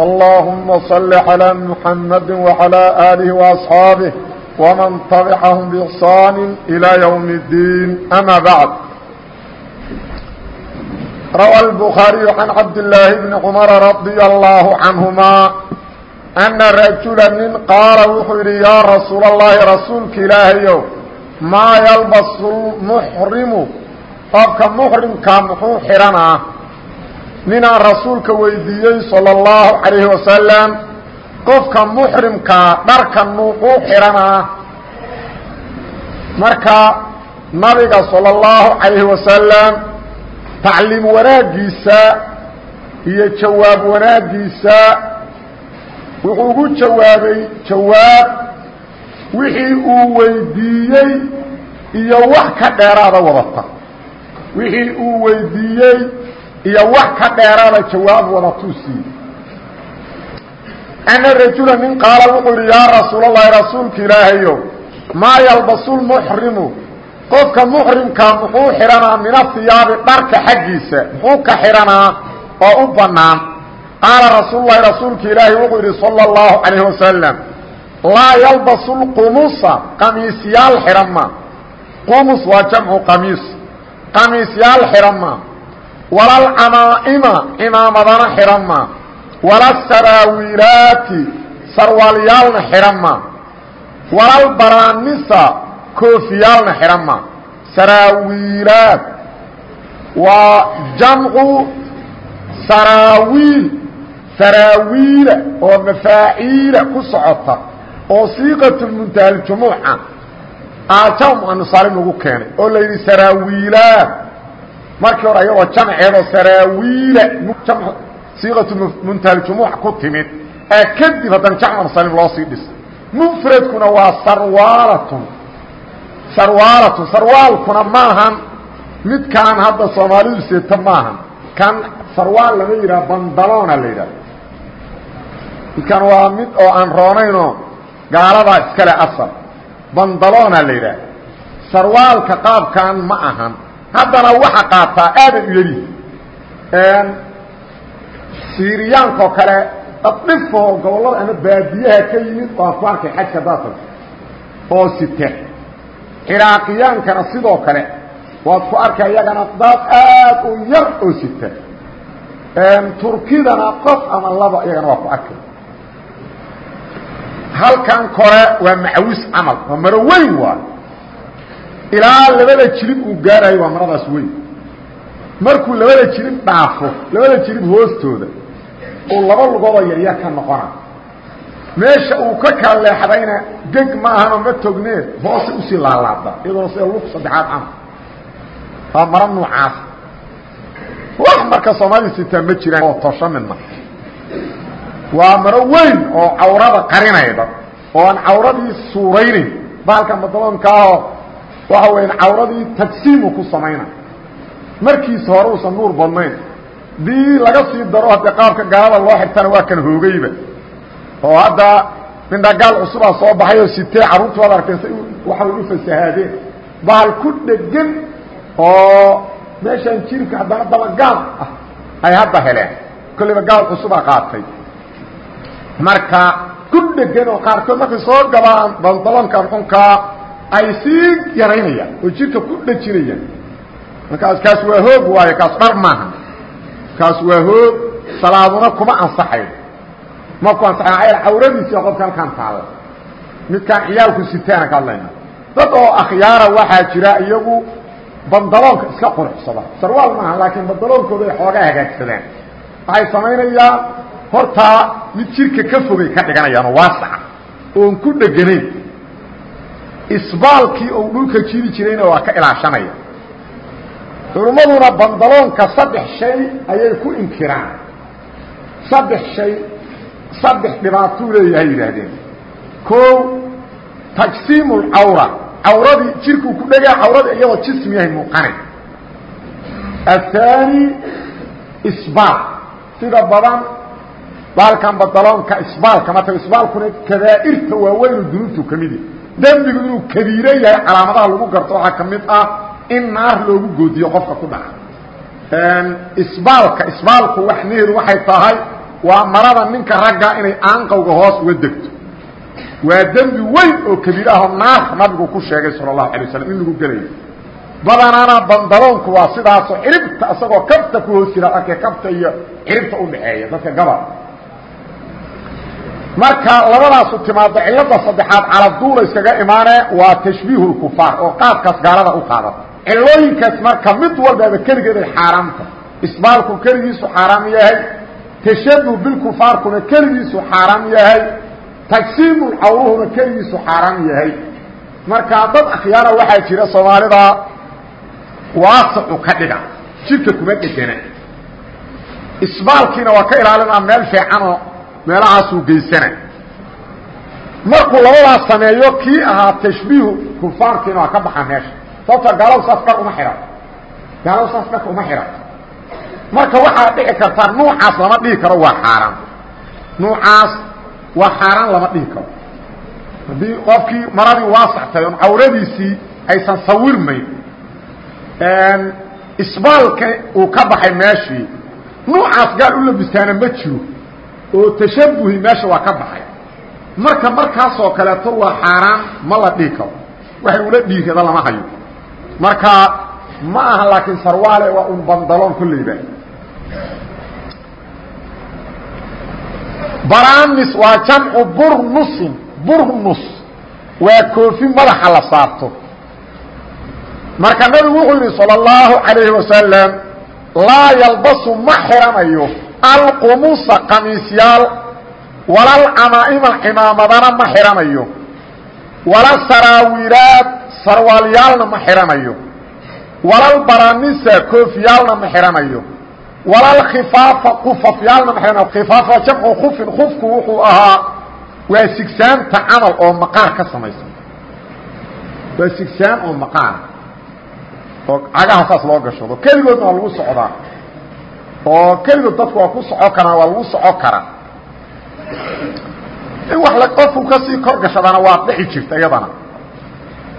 اللهم صل على محمد وعلى آله وأصحابه ومن تبعهم بإحصان إلى يوم الدين أما بعد روى البخاري عن عبد الله بن عمر رضي الله عنهما أن رجلا من قال وxuu yihi يا رsuuل اللhi رasuulka ilaahayow maa ylbس المحrimu qofka محrimkaa muxuu xidhanaa ninaan rasuulka weydiiyey salى الlahu عalayه wasalam qofka muxrimkaa dharka nuuquu xidhanaa marka nabiga salى الlahu عalayه wasalam tacliim wanaagiisa iyo jawaab wanaagiisa wuxuu ugu jawaabay jawaab wixii uu weydiiyey iyo wax ka dheeraada wadata wixii uu weydiiyey iyo wax ka dheeraada jawaab wadatuu siiyey ana rajula nin qaala wuxuu yidhi yaa rasuul allahi rasuulka ilaahayow maa yalbasu lmuxrimu qofka muxrimkaa muxuu xidhanaa min ahiyaabi dharka xaggiisa muxuu ka xidhanaa oo u bannaan. Qaala rasuul lahi rasuulka ilaahi wuxuu yidhi salى اllahu calayh wasalam laa yalbasu lqumusa qamiisyaal xidhan ma. Qumus waa jamcu qamiis qamiisyaal xidhan ma walalcamaa'ima cimaamadana xidhan ma walasaraawiilaati sarwaalyaalna xidhan ma walalbaraanisa koofiyaalna xidhan ma saraawiilaat waa jamcu saraawiil saraawiila oo mafaaciila ku socota. Oo siiqatulmuntahaaljumuuca aajam anusaalim lagu keenay. Oo la yidhi markii hore ayagoo jamceedoo saraawiila siiqatulmuntahaaljumuuc ku timid ee kadib haddana jamc anusaalim loo sii dhisay mufradkuna waa sarwaalatun. Sarwaalatun sarwaalkuna maahan midkaan hadda soomaalidu seeta maahan kan sarwaal lama yidhaha bandaloona la yidhaha. Midkan waa mid oo aan roonaynoo gaaladaa iskale asal. Bandaloona la yidhaah sarwaalka qaabkan ma ahan haddana waxa qaataa aaday u yelihi siiriyaankaoo kale addhifoo gobollada ama baadiyaha ka yimid waan ku arkay xajka daatan oo site ciraaqiyaankana sidoo kale waad ku arkay iyagana dad aad u yar oo sita. Turkidana qof ama laba iyagana waa ku arkay. Halkan kore waa macawis camal waa maro weyn waay ilaa labada jilib uu gaarayo waa maradaas weyn. Markuu labada jilib dhaafo labada jilib hoostooda uu laba lugoodoo yaryar ka noqona. Meesha uu ka kala leexdayna geg ma ahanoo ma tognee hoose u sii laalaada iyadoona sida lug saddexaad camal waa maro nuucaas wax marka soomaalida sitaa ma jiraan. Oo tosho midna waa maro weyn oo cawrada qarinayda oo aan cawradii suuraynayn baalka madaloonkaahoo waxa weya cawradii tagsiimu ku samayna. Markiisa hore uusan nuur badnayn. Dii laga sii daro haddee qaabka gaalada loo xigtana waa kan hoogayba. Oo hadda mindhagaal cusubaa soo baxay oo sitee carruurtu waad arkeen say waxa way u fasahaadeen baal ku dhegan oo meeshaan jirka haddana dabagaal ah ay hadda heleen. Kolliba gaal cusubaa qaatay. Marka ku dhegan oo qaarkood markay soo gabaan bandalonkan xunkaa ay sii yaraynayaan oo jirka ku dhejinayaan markaas kaas waa hoog waayo kaas dhar maaha. Kaas waa hoog salaaduna kuma ansaxayn. Ma ku ansaxayn ayl cawradiisi qofka halkaan taada midkaan ciyaalku sitaana ka hadlayna. Dad oo akhyaara waxaa jira iyagu bandaloonka iska quruxsada. Sarwaal maaha laakiin bandaloonkooda ay xoogaa hagaagsadaan. Waxay samaynayaan hortaa mid jirka ka fogay ka dhiganayaanoo waasaca oon ku dheganayn isbaalkii uu dhulka jiri jirayna waa ka ilaashanaya. Culummaduna bandaloonka saddex shay ayay ku inkiraan. Saddex shay saddex dhibaatuu leeyahay yidhaahdeen. Koow tagsiimu lcawra cawradii jirkuu ku dhegaa cawrada iyadoo jismi yahay muuqanay. Ahaani isbaal. Sida badan baalkan bandaloonka isbaalka marta isbaalkuna kabaa'irta waaweynu dunuubtu ka mid yahy dembigu inuu kabiiro yahay calaamadaha lagu garto waxaa ka mid ah in naar loogu goodiyo qofka ku dhaca. Isbaalka isbaalku waxnaheedu waxay tahay waa marada ninka ragga inay aanqowga hoos uga degto. Waa dembi weyn oo kabiir ahoo naarka nabigu ku sheegay sala allahu alay waslam in lagu gelayo. Badanaana bandaloonku waa sidaasoo ciribta isagoo kabta ku hoos jira arkay kabta iyo ciribta udhaxeeya dadka gabal marka labadaasu timaado cilada saddexaad caladuula iskaga imaane waa tashbiihu lkufaar oo qaadkaas gaalada u qaadata. Cilooyinkaas marka mid walbaaba keligeeday xaaraamta isbaalku keligiisu xaaraam yahay. Tashabuh bilkufaarkuna keligiisu xaaraam yahay. Tagsiimu cawruhuna keligiisu xaaraam yahay. Marka dad akhyaara waxaa jira soomaalida waasacu ka dhiga. Jidka kuma dhegana isbaalkiina waa ka ilaalinaa meel fiicanoo meelahaasuu geysana markuu labadaas sameeyo kii ahaa tashbiihu kufaarkiina waa ka baxa meesha. Sababta gaalow saas dhar uma xidhan gaalow saas dharka uma xidhan marka waxaa dhici kartaa nuucaas lama dhihi karo waa xaaraan. Nuucaas waa xaaraan lama dhihi karo. Haddii qofkii maradii waasactay oon cawradiisii aysan sawirmayn isbaalka uu ka baxay meeshii nuucaas gaal u labistaana ma jiro oo tashabuhi meesha waa ka baxay marka markaasoo kaleeto waa xaaraan ma la dhihi karo waxay ula dhiigada lama hayo marka ma aha laakiin sarwaale waa un bandaloon kolleyba baranis waa jamcu burnusin burnus waa koofi madaxa la saarto marka nabigu wuxuu yidhi salى اllahu عalayhi wasalam laa yalbasu ma xiranayo alqumusa qamiisyaal walalcamaa'ima cimaamadana ma xiranayo wala saraawilaad sarwaalyaalna ma xiranayo walalbaranisa koofiyaalna ma xiranayo walalkhifaafa kufafyaalna ma xiranayo khifaafa jamcu kufin kufku wuxuu ahaa waa sigsaanta camal oo maqaar ka samaysan. Waa sigsaan oo maqaar. Oo cagaha saas loo gashado. Keligoodna waa lagu oo keligood dadku waa ku soco karaa waa lagu soco karaa in wax qofku kasii kor gashadaana waa dhici jirta iyadana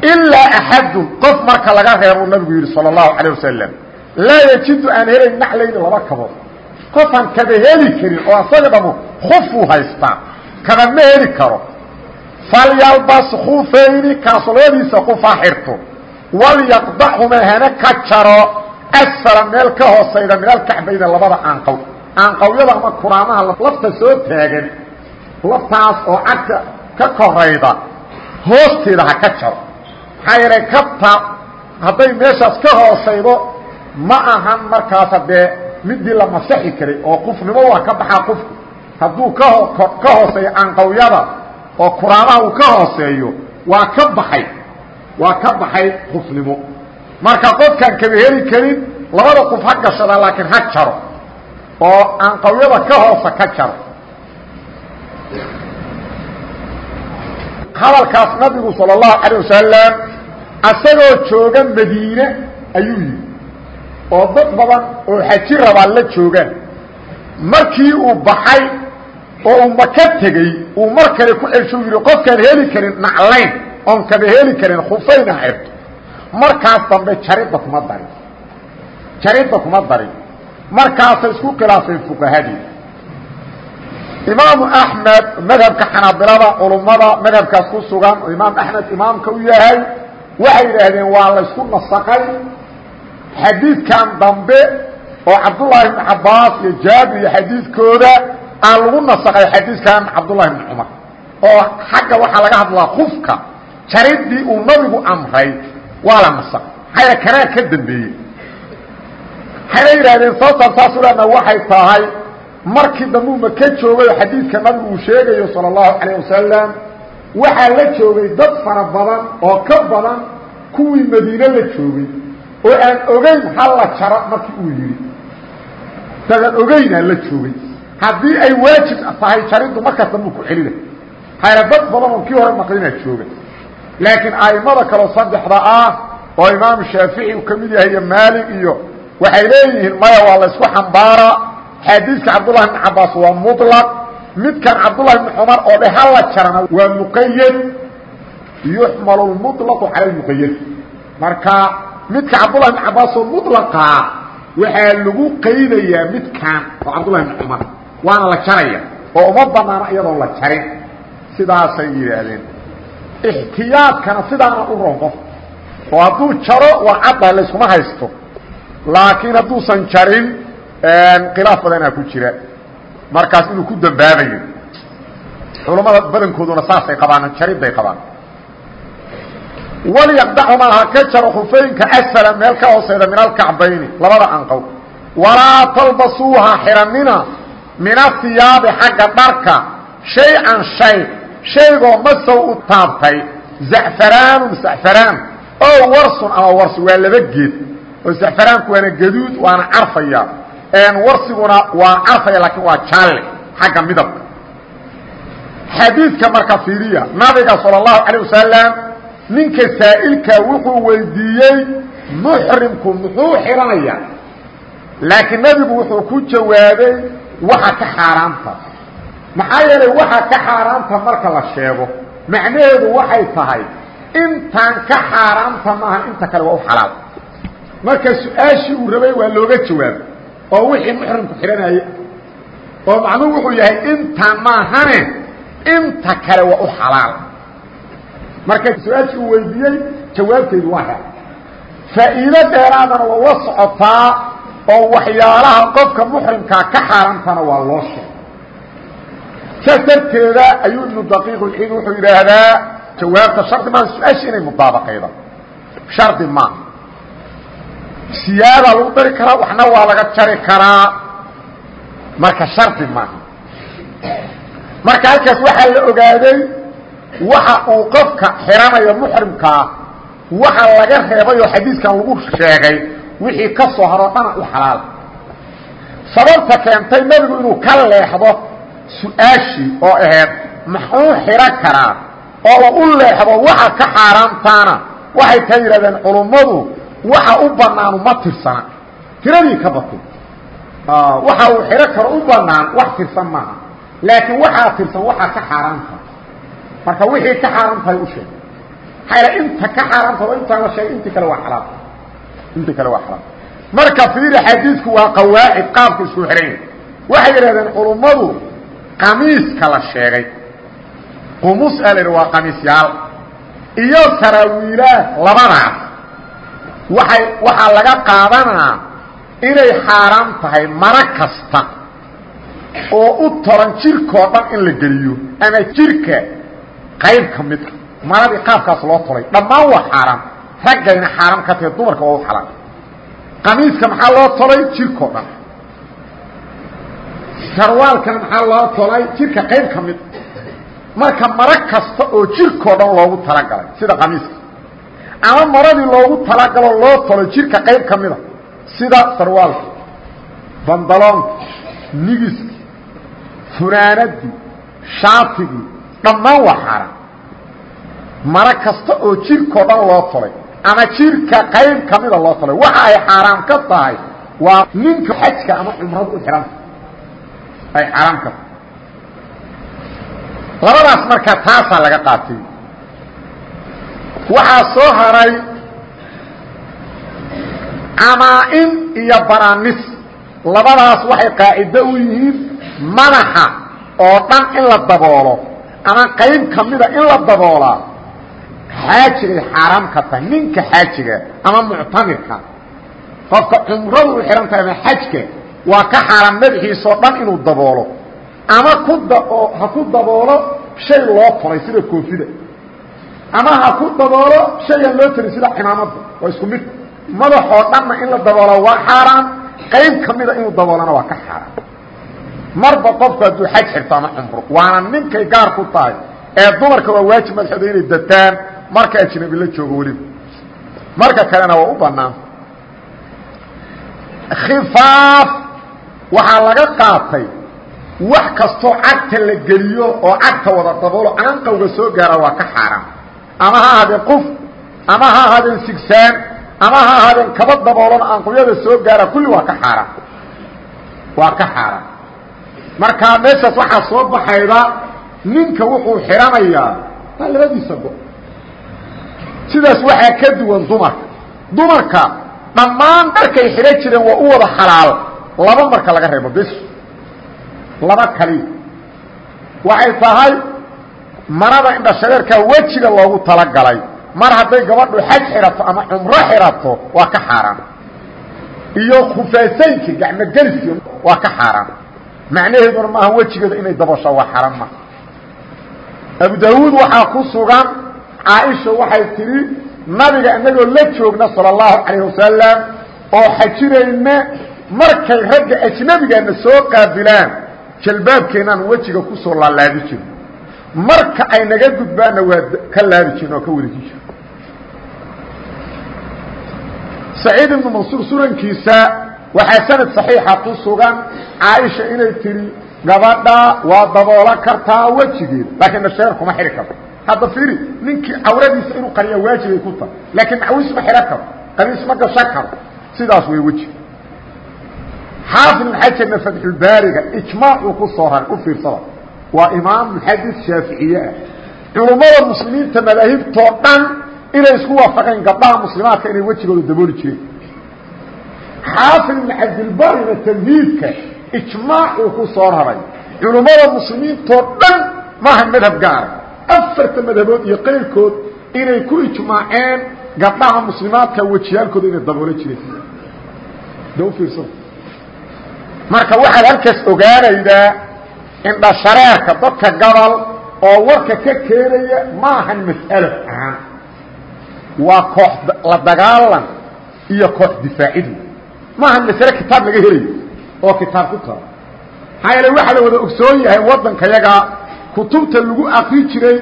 ilaa axadun qof marka laga reebuu nabigu yidhi salى الlahu عalيه wasalam laa yajidu aan helayn naxlayni laba kabood qofaan kaba heli karin oo asaga dhamo kufuu haystaa kaba ma heli karo falyalbas kufayni kaasoo labadiisa kufaa xirto walyaqdachumaa hana ka jaro asfala meel ka hoosayda min alkacbayda labada aanqow aanqawyada ama kuraamaha lafta soo taagan laftaas oo cagta ka korayda hoosteeda ha ka jaro maxaa yeelay kabta hadday meeshaas ka hoosaydo ma ahan markaas haddee midii la masaxi karay oo qufnimo waa ka baxaa qufku hadduu ka hooseeyo aanqawyada oo kuraamaha uu ka hooseeyo waa ka baxay waa ka baxay qufnimo marka qofkaan kaba heli karin labada qof ha gashada laakiin ha jaro oo aanqawyada ka hoosa ka jaro hadalkaas nabigu salى الlahu عalيه wasalam asagoo jooga madiine ayuu yidhi oo dad badan oo xaji rabaa la joogaan markii uu baxay oo uu maka tegey uu mar kale ku celsho yidhi qofkaan heli karin naclayn oon kaba heli karin khufayna xirto markaas dambe jaridda kuma darin jaridda kuma darin markaasay isku khilaafeen fuqahadii. Imaamu axmed madhabka xanaabilada culummada madhabkaas ku sugan oo imaam axmed imaamka u yahay waxay yidhaahdeen waa laysku nasaqay. Xadiidkan dambe oo cabdullaahi ibnu cabaas iyo jaabir iyo xadiidkooda aan lagu nasaqay xadiidkan cabdullahi ibni cumar. Oo xagga waxaa laga hadlaa kufka jaridii uu nabigu amray waa la nasab. Maxaa karaa ka dambeeyey. Waxayna yidhaahdeen sababtaan saasu leena waxay tahay markii dambuu maka joogay oo xadiidka nabigu uu sheegayo sala allahu calayh wasalam waxaa la joogay dad fara badan oo ka badan kuwii madiine la joogay. Oo aan ogeyn halla jara markii uu yidhi. Dadaan ogeynaa la joogay. Haddii ay waajib tahay jariddu markaas dambuu ku celina hayna dad badan oo kii hore maqlinaa jooga laakiin aimada kaloo saddexda ah oo imaamu shaafici uu ka mid yahay iyo maalig iyo waxay leeyihiin maya waa laysku xambaaraa xadiidka cabdullahi bn cabaas waa mulaq midkan cabdullahi bn cumar oo dhe hala jarana waa muqayad yuxmalu lmulaqu cala lmuqayad marka midka cabdullahi bn cabaas oo mulaqaa waxaa lagu qaydayaa midkan oo cabdullahi bn cumar waana la jaraya oo uma banaana iyadoon la jarin. Sidaasay yidhaahdeen ixtiyaadkana sidaana u ron qof oo hadduu jaro waa cadda layskuma haysto. Laakiin hadduusan jarin khilaaf badanaa ku jira. Markaas inuu ku dambaabayo. Culammada badankooduna saasay qabaan jaridday qabaan. Walyaqdacumaa ha ka jaro khufeynka asfala meel ka hooseeda min alkacbayni labada anqow. Walaa talbasuuha xiranina min ahiyaabi xagga dharka shay-an shay shaygoo masow u taabtay zacfaraanun zacfaraan oo warsun ama warsi waa laba geed oo zacfaraanku waana gaduud waana carfaya warsiguna waa carfaya laakiin waa jaalle xagga midabka xadiidka marka fiiriya nabiga salى الlahu عalيه wasalam ninka saa'ilka wuxuu weydiiyey muxrimku muxuu xidhanaya laakiin nebigu wuxuu ku jawaabay waxa ka xaaraanta maxaa yeelay waxa ka xaaraanta marka la sheego macnaheedu waxay tahay intaan ka xaaraanta maaha inta kale waa u xalaal. Marka su'aashii uu rabay waa looga jawaabay oo wixii muxrimku xidhanaya oo macnuhu wuxuu yahay intaan maahane inta kale waa u xalaal. Marka su'aashii uu weydiiyey jawaabteedu waa he faa'iido dheeraadana waa la socotaa oo waxyaalaha qofka muxrimkaa ka xaaraantana waa loo sheegay saas darteeda ayuu ibnu daqiiq ulciid wuxuu yidhaahdaa jawaabta shardi maaha su'aasha inay mudaabaqayda shardi maaha siyaadaa lagu dari karaa waxna waa laga jari karaa. Marka shardi maaha marka halkaas waxaa la ogaaday waxa uu qofka xiranayo muxrimkaa waxa laga reebay oo xadiiskan lagu sheegay wixii ka soo haro dhana u xalaal. Sababta keentay nebigu inuu ka leexdo su'aashii oo ahayd maxuu xiro karaa oo u leexdo waxa ka xaaraantaana waxay ka yidhahdeen culummadu waxa u banaanu ma tirsana. Tiradii ka batay waxa uu xiro karo u banaan wax tirsan maaha. Laakiin waxaa tirsan waxaa ka xaaraanta marka wixii ka xaaraan tahay u sheeg maxaa inta ka xaaraanta intaan la sheegay intii kale waa xalaal. Intii kale waa xalaal. Marka fiiri xadiidku waa qawaacid qaabka isku xiranya waxay yidhahdeen culummadu qamiiska la sheegay qumus a la yidhi waa qamiisyaal iyo saraawiilaad labadaas waay waxaa laga qaadanaa inay xaaraan tahay maro kasta oo u toran jirkoo dhan in la geliyo ama jirka qayb ka mid a maradii qaabkaas loo tolay dhammaan waa xaaraan raggayna xaaraan ka tahay dumarka waa u xalaan qamiiska maxaa loo tolay jirkoo dhan sarwaalkana maxaa loo tolay? Jirka qayb ka mid. Marka maro kasta oo jirkoo dhan loogu talagalay sida qamiiska ama maradii loogu talagalo loo tolo jirka qayb ka mida sida sarwaalka bandaloonka nigiski funaanadii shaatigii dhammaan waa xaaraan maro kasta oo jirkao dhan loo tolay ama jirka qayb ka mida loo tolay waxa ay xaaraam ka tahay waa ninka xajka ama cumrada u xihanta ay xaaraam ka tahay labadaas markaa taasaa laga qaatay. Waxaa soo haray camaa-in iyo baranis labadaas waxay qaacido u yihiin madaxa oo dhan in la daboolo ama qayb ka mida in la daboolaa xaajigay xaaraam ka tahay ninka xaajiga ama muctamirka. Qofka cumradu u xihan tahay ama xajka waa ka xaaraan madaxiisoo dhan inuu daboolo. Ama ku ha ku daboolo shay loo tolay sida koofida. Ama ha ku daboolo shaygan loo tari sida cimaamada waa isku mid. Madaxoo dhanna in la daboolo waa xaaraan qayb ka mida inuu daboolana waa ka xaaraan marba qofku hadduu xaj xirto ama cumro. Waana ninkay gaar ku tahay. Ee dumarka waa waajib madaxooda inay dataan. Marka ajnabi la joogo weliba. Marka kalena waa u banaan khifaaf waxaa laga qaatay wax kastoo cagta la geliyo oo cagta wada daboolo aanqawga soo gaara waa ka xaaraan ama ha ahaadeen quf ama ha ahaadeen sigsaan ama ha ahaadeen kaba daboolona aanqawyada soo gaara kulli waa ka xaaraan waa ka xaaraan marka meeshaas waxaa soo baxayda ninka wuxuu xidhanayaa waa labadiisa go sidaas waxaa ka duwan dumarka. Dumarka dhammaan dharkay xidhan jireen waa u wada xalaal laba marka laga reebo bes laba kaliya waxay tahay marada indhashareerkaa wejiga loogu talagalay. Mar hadday gabadhu xaj xidhato ama cumro xidhato waa ka xaaraan. Iyo khufaasaynki gacmogeliski waa ka xaaraan. Macnaheeduna maaha wejigeeda inay dabasho waa xaran ma. Abu daawuud waxaa ku sugan caaisha waxay tidhi nabiga inagoo la joogna sala allahu calayh wasalam oo xajinayna markay ragga ajnabigaana soo qaabilaan jalbaabkeennaan wejiga ku soo laalaabi jirin. Marka ay naga gudbaanna waa ka laabi jirin oo ka wareeji jir saciid ibnu mansuur sunankiisa waxaa sanad saxiixa ku sugan caaisha inay tidhi gabadha waa daboolan kartaa wejigeeda. Laakiin nasheer kuma xidhi karto hadda fiiri ninkii cawradiisa inuu qariya waajibay ku tahay laakiin macwiis ma xidhan karo qamiis ma gashan karo. Sidaas way weji xaafid ibn xajarna fatxulbaariga ijmaacuu ku soo raray u fiirsada waa imaam muxadis shaaficiye ah culummada muslimiinta madaahibtoo dhan inay isku waafaqeen gabdhaha muslimaadka inay wejigooda dabooli jireen xaafid ibn cabdilbarina tamhiidka ijmaacuu ku soo raray culummada muslimiintoo dhan maaha madhab gaara afarta madhabood iyo qayrkood inay ku ijmaaceen gabdhaha muslimaadka wejiyaalkooda inay daboolo jireen marka waxaad halkaas ogaanaydaa indhashareerka dadka gabal oo warka ka keenaya ma ahan mas'alo ahaan. Waa koox la dagaalan iyo koox difaacidu ma ahan masale kitaab laga helayo oo kitaab ku tala maxaa yeele waxaa la wada ogsoon yahay waddankayaga kutubta lagu akri jiray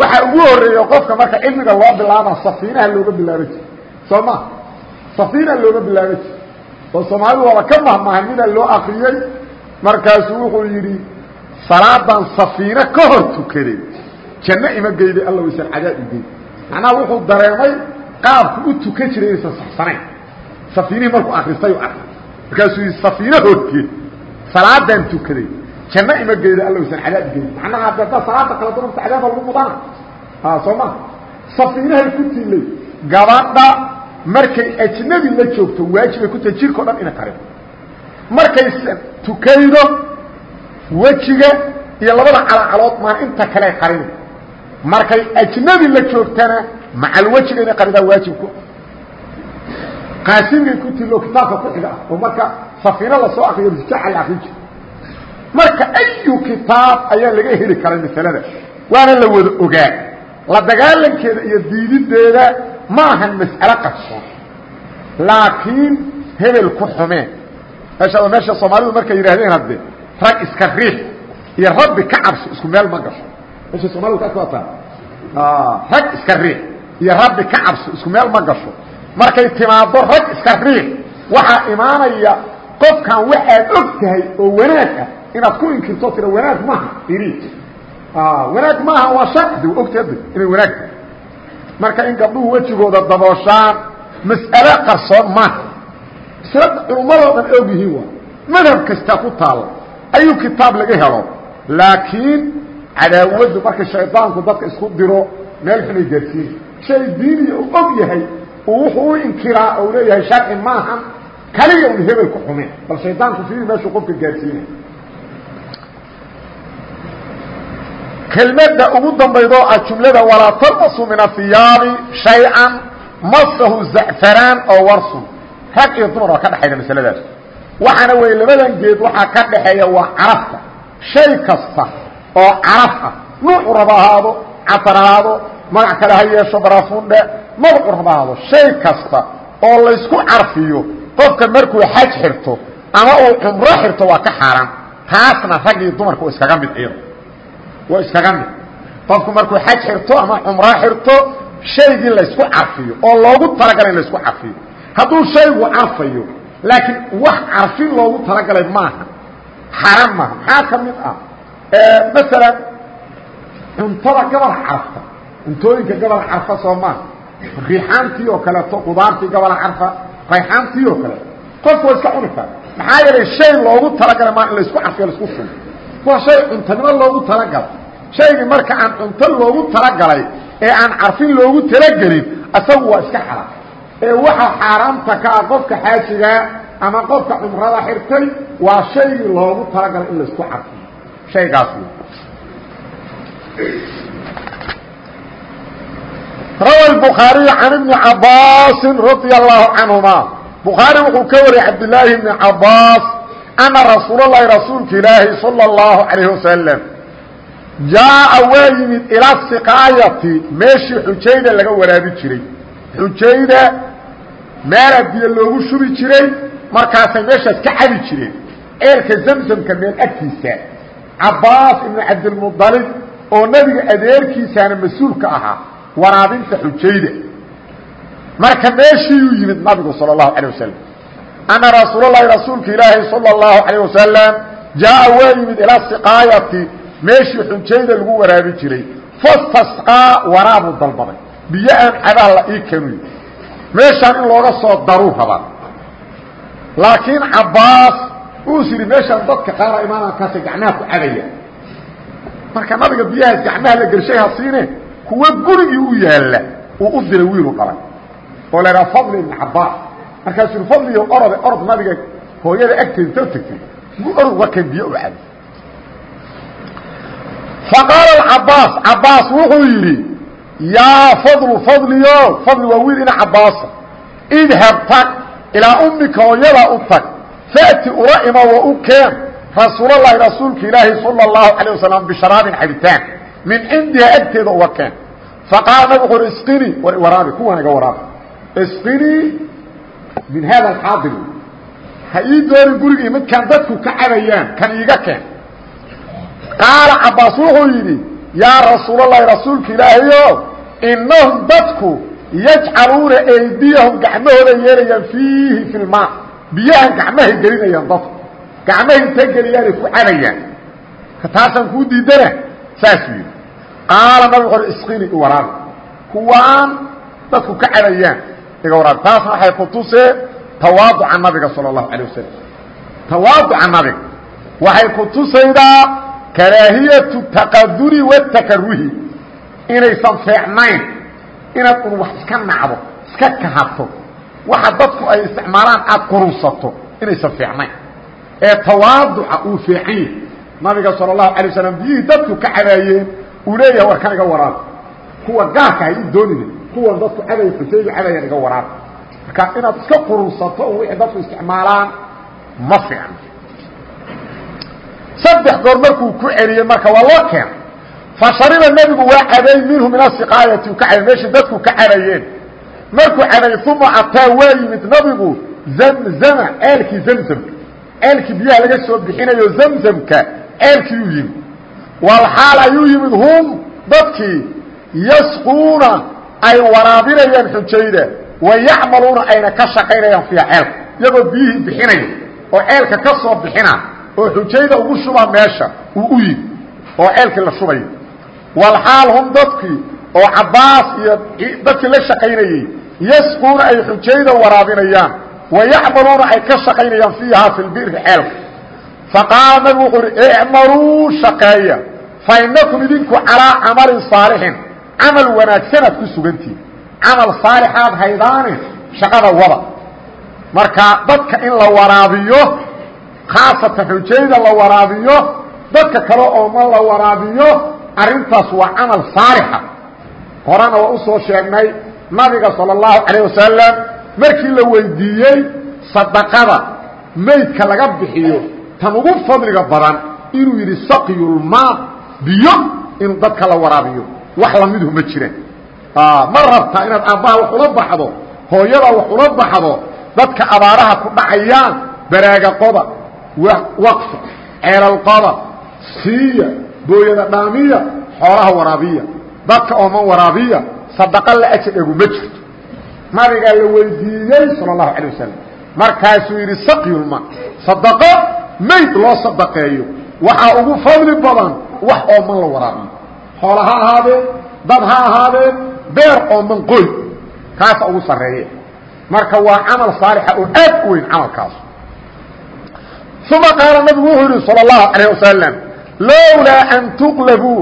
waxaa ugu horreeya qofka marka cilmiga loo bilaaba safiinaha looga bilaaba jira soo ma? Safiinaha looga bilaaba jira oo soomaalidu waaba ka mahmahay mida loo akriyey markaasuu wuxuu yidhi salaadan safiine ka hor tukaday janno ima geyday alla waysan cadaab igey macnaha wuxuu dareemay qaabku u tukan jiray inaysan saxsanayn. Safiinihii markuu akristay u arkay. Markaasuu yidhi safiine horkeed salaadaan tukaday janno ima geyday alla waysan cadaab igey macnaha hadda haddaa salaada kala duranta cadaaba lagu mudana soo ma safiinahay ku tilay gabadha markay ajnabi la joogto waajibay ku tahay jirka o dhan ina karin markaysan tukaydo wejiga iyo labada calacalood maan inta kale qarin. Markay ajnabi la joogtana macalwejiga inay qaridaa waajibku qaasimgay ku tilo kitaabka ku xiga ah oo marka safiino la soo akriyo jaca la akrin jiro marka ayu kitaab ayaa laga heli karay masalada waana la wada ogaa. La dagaalankeeda iyo diidideeda ma ahan mas'alo qarsoon laakiin hebel ku xumeen meesha meesha soomaalidu markay yidhahdeen hadde rag iska riix iyo rabbi ka cabso isku meel ma gasho. Meesha soomalidu ka kuwataa rag iska riix iyo rabbi ka cabso isku meel ma gasho. Markay timaado rag iska riix waxaa imaanaya qofkan waxaad og tahay oo wanaag ah inaad ku inkirto tira wanaag maaha iri. Wanaag maaha waa shar de ogtaad inay wanaag tahay marka in gabdhuhu wejigooda dabooshaan mas'alo qarsoon maaha maslada culummadoo og yihiin waa madhab kasta ku taalla ayuu kitaab laga helo. Laakiin cadaawaddu marka shaydaanku dadka isku diro meel xunay gaarsiina shay diiniya uu og yahay uu wuxuu inkiraa ou leeyahay sharci maahan kaliya un hebel ku xumeen bal shaydaanku fiiri meeshuu qofka gaarsiinay kelmadda ugu dambaydoo ah jumlada walaa talbasu min ahiyaabi shay-an masahu zacfaraan oo warsun rag iyo dumar waa ka dhexayda masaladaas. Waxaana weeye labadan geed waxaa ka dhaxeeya waa carafta. Shay kasta oo caraf ah. Nuucu raba ahaado catar ahaado magac kale ha yeesho barafundhe magacu raba ahaado. Shay kasta oo laysku carfiyo qofka markuu xaj xirto ama uu cumro xirto waa ka xaaraan. Taasna rag iyo dumarka waa iskaga mid ciido waa iskaga mid qofku markuu xaj xirto ama cumro xirto shaygii laysku carfiyo oo loogu talagalay in laysku carfiyo hadduu shaygu carfayo laakiin wax carfin loogu talagalay maaha. Xaaraan maaha. Maxaa ka mid ah? Masalan cuntada gabal carfa. Cuntooyinka gabal carfa soo maaha riixaantii oo kaleeto qudaartii gabal carfa rayxaantii oo kale. Qofku waa iska cuni kara maxaa yeelay shay loogu talagalay maa in la isku carfiyo la isku sugo waa shay cuntanimo loogu talagalay shaygii marka aan cunto loogu talagalay ee aan carfin loogu talagelin asagu waa iska xalaal ee waxaa xaaraamta ka ah qofka xaajigaa ama qofka cumrada xirtay waa shaygii loogu talagalay in laisku carfiyo shaygaas rawa الbخaariي can iبni cabaasi radي الlahu canهuma bukhaari wuxuu ka wariyey cabdilaahi bni cabaas ana rasuul اlahi rasuulka ilaahi salى الlahu عalayه wasalam jaaءa waa yimid ilى siqaayati meeshii xujayda laga waraabi jiray xujayda meelaa biyo loogu shubi jiray markaasay meeshaas ka cabi jireen ceelka zamzamka meel agtiisa cabaas ibnu cabdilmuطalib oo nebiga adeerkiisaana mas-uulka ahaa waraabinta xujayda marka meeshiiyuu yimid nabigu salى الlahu عalيه wasalam ana rasuul اlahi rasuulka ilaahi salى الlahu عalيه wasalam jaaءa waa yimid ilaa siqaayati meeshii xujayda lagu waraabi jiray. Fastasqaa waraabuu dalbaday. Biyo aan cabaha la ii kenuy meeshaan in looga soo daruu rabaa laakiin cabaas uus yidhi meeshaan dadka qaara imaanankaasay gacmaha ku cabaya. Marka nabiga biyahaas gacmaha la gershay ha siine kuwa gurigii u yaalla uu u diray wiilu dhalay. Oo la idhaha fadli ibn cabaas markaasuu fadliyo orode orod nabiga hooyada agteeda soo tegtay. Orod warkan biyo u cabay faqaala cabaas cabaas wuxuu yidhi yaa fadlu fadliyo fadli waa wiil ina cabaasa idhab tag ilaa ummika hooyadaa u tag fa'ti ula ima wa u keen rasuulalahi rasuulka ilaahi salى اlahu alيه wasalam bisharaabin cabitaan min cindiha agteeda uga keen faqaala nabig wuxu uhi isqinii waraabi kuwan iga waraabi isqinii min hada alxaadir ha ii doonin gurigii midkaan dadku ka cabayaan kan iiga keen qaala cabaas wuxuu yidhi yaa rasuulalahi rasuulka ilaahayo inahum dadku yajcaluuna eydiyahum gacmahooda yeelayaan fiihi fi lmaa biyahan gacmahay gelinayaan dadku gacmahay inta geliyaanay ku cabayaan taasaan kuu diidana saasuu yidhi qaala nabig or isqini iwaraabi kuwaan dadku ka cabayaan iga waraabi taasna waxay kutusee tawaaduca nabiga sala allahu alay wasalam tawaaduca nabiga waxay kutusaydaa karaahiyatu taqaduri watakaruhi inaysan feecnayn inaad un wax iska nacdo iska kahato waxa dadku ay isticmaalaan aad qurunsato inaysan feecnayn ee tawaaduca uu feecan yahay. Nabiga sala allahu alay waslam biyihii dadku ka cabaayeen uu leeyahay war kan iga waraab kuwa gaarka hay u doonine kuwan dadku cabay xuseyga cabayaan iga waraab marka inaad iska qurunsato un wixii dadku isticmaalaan ma fiicno saddex goor markuu ku celiyey marka waa loo keena fa shariba nebigu waa cabay minhu min asiqaayati u ka cabay meeshii dadku ka cabayeen markuu cabay uma ataa waa yimid nabigu zamzama ceelkii zamzamka ceelkii biyaha laga soo bixinayo zamzamka ceelkiiyuu yimid. Walxaal ayuu yimid hum dadkii yasquuna ay waraabinayaan xujayda wa yacmaluuna ayna ka shaqaynayaan fiiha ceelka. Iyagoo biyihii bixinaya oo ceelka ka soo bixina oo xujayda ugu shuba meesha uu u yimi oo ceelkii la shubayo. Walxaal hum dadkii oo cabaas iyo dadkii la shaqaynayey yasquuna ay xujayda waraabinayaan wa yacmaluuna ay ka shaqaynayaan fiiha fi lbiri ceelka. Faqaala nabigu wuxuu uhi icmaluu shaqeeya fa inakum idinku calaa camalin saalixin camal wanaagsanaad ku sugantihin. Camal saalixaad haydaane shaqada wada. Marka dadka in la waraabiyo khaasatan xujayda la waraabiyo dadka kale oo ma la waraabiyo arrintaas waa camal saalixa horena waa u soo sheegnay nabiga salى اllahu calayه wasalam markii la weydiiyey sadaqada meydka laga bixiyo tan ugu fadliga badan inuu yidhi saqyulmaa biyo in dadka la waraabiyo wax lamiduhu ma jiraan ma rabtaa inaad aabbaha wax ula baxdo hooyada wax ula baxdo dadka abaaraha ku dhacayaan baraagaqoda waqfa ceelalqoda siiya booyada dhaamiya xoolaha waraabiya. Dadka ooman waraabiya sadaqo la ajar egu ma jirto. Nabigaa la weydiiyey sala allahu calay wasalam markaasuu yidhi saqyulma sadaqo mayd loo sadaqeeyo. Waxaa ugu fadli badan wax ooman la waraabiyo. Xoolo ha ahaadeen dad ha ahaadeen beer ooman qoy. Kaasa ugu sarreeye marka waa camal saalixa oo aad u weyn camalkaas uma qaala nabigu wuxuu yidhi salى الlahu عalيه wasalam lowlaa an tuqlabuu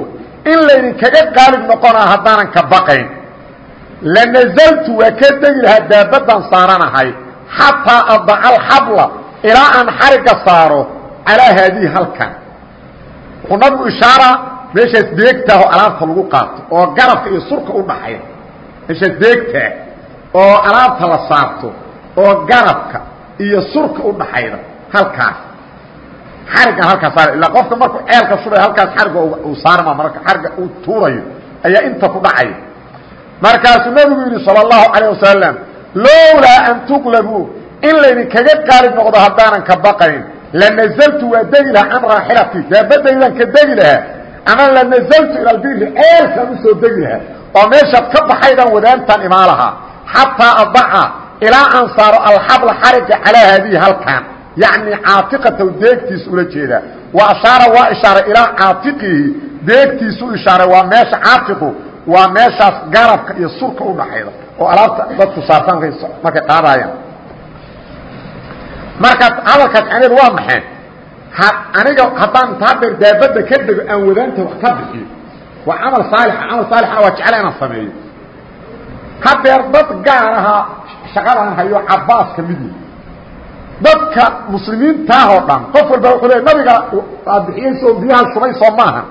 in laydinkaga qaalib noqonaa haddaanan ka baqayn lanazaltu waa ka degi lahaa daabaddan saaranahay xataa adaca alxabla ilaa aan xarigga saaro calaa haadihi halkan wuxuu nabigu ishaaraa meeshaas deegtaah oo alaabta lagu qaato oo garabka iyo surka u dhaxaya meeshaas deegtaah oo alaabta la saarto oo garabka iyo surka u dhaxayda halkaas xarga halkaa saar ilaa qofka markuu ceelka shubayo halkaas xarga uu saarma marka xarga uu tuurayo ayaa inta ku dhacaya. Markaasuu nebigu yidhi sala allahu calayh wasalam lowlaa an tuqlabuu in laydinkaga qaalib noqdo haddaanan ka baqayn lanazaltu waa degi lahaa can raaxilati gaabadaydaan ka degi lahaa ama lanazaltu ila albiri ceelkaan u soo degi lahaa oo meeshaad ka baxaydaan wadaantaan imaan lahaa xataa adaca ilaa aan alxabla xariga calaa halkaan yacni caatiqataw deegtiis ula jeedaa wa ashaara waa ishaaray ilaa caatiqihi deegtiisu ishaaray waa meesha caatiqu waa meeshaas garabka iyo surka u dhaxayda oo alaabta dadku saartaan markay qaadaayaan markaas hadalkaas aneed waa maxay? Aniga haddaan intaa dheer daabadda ka dego aan wadaanta wax ka bixiyo waa camal saalixa camal saalixana waa jecla inaan sameeyo. Hadeer dad gaar ahaa shaqadan hayo cabaas ka mid dadka muslimiintaahoo dhan qof walba wuxuu le nabiga aad bixiyeyso biyaha shubay soo maaha.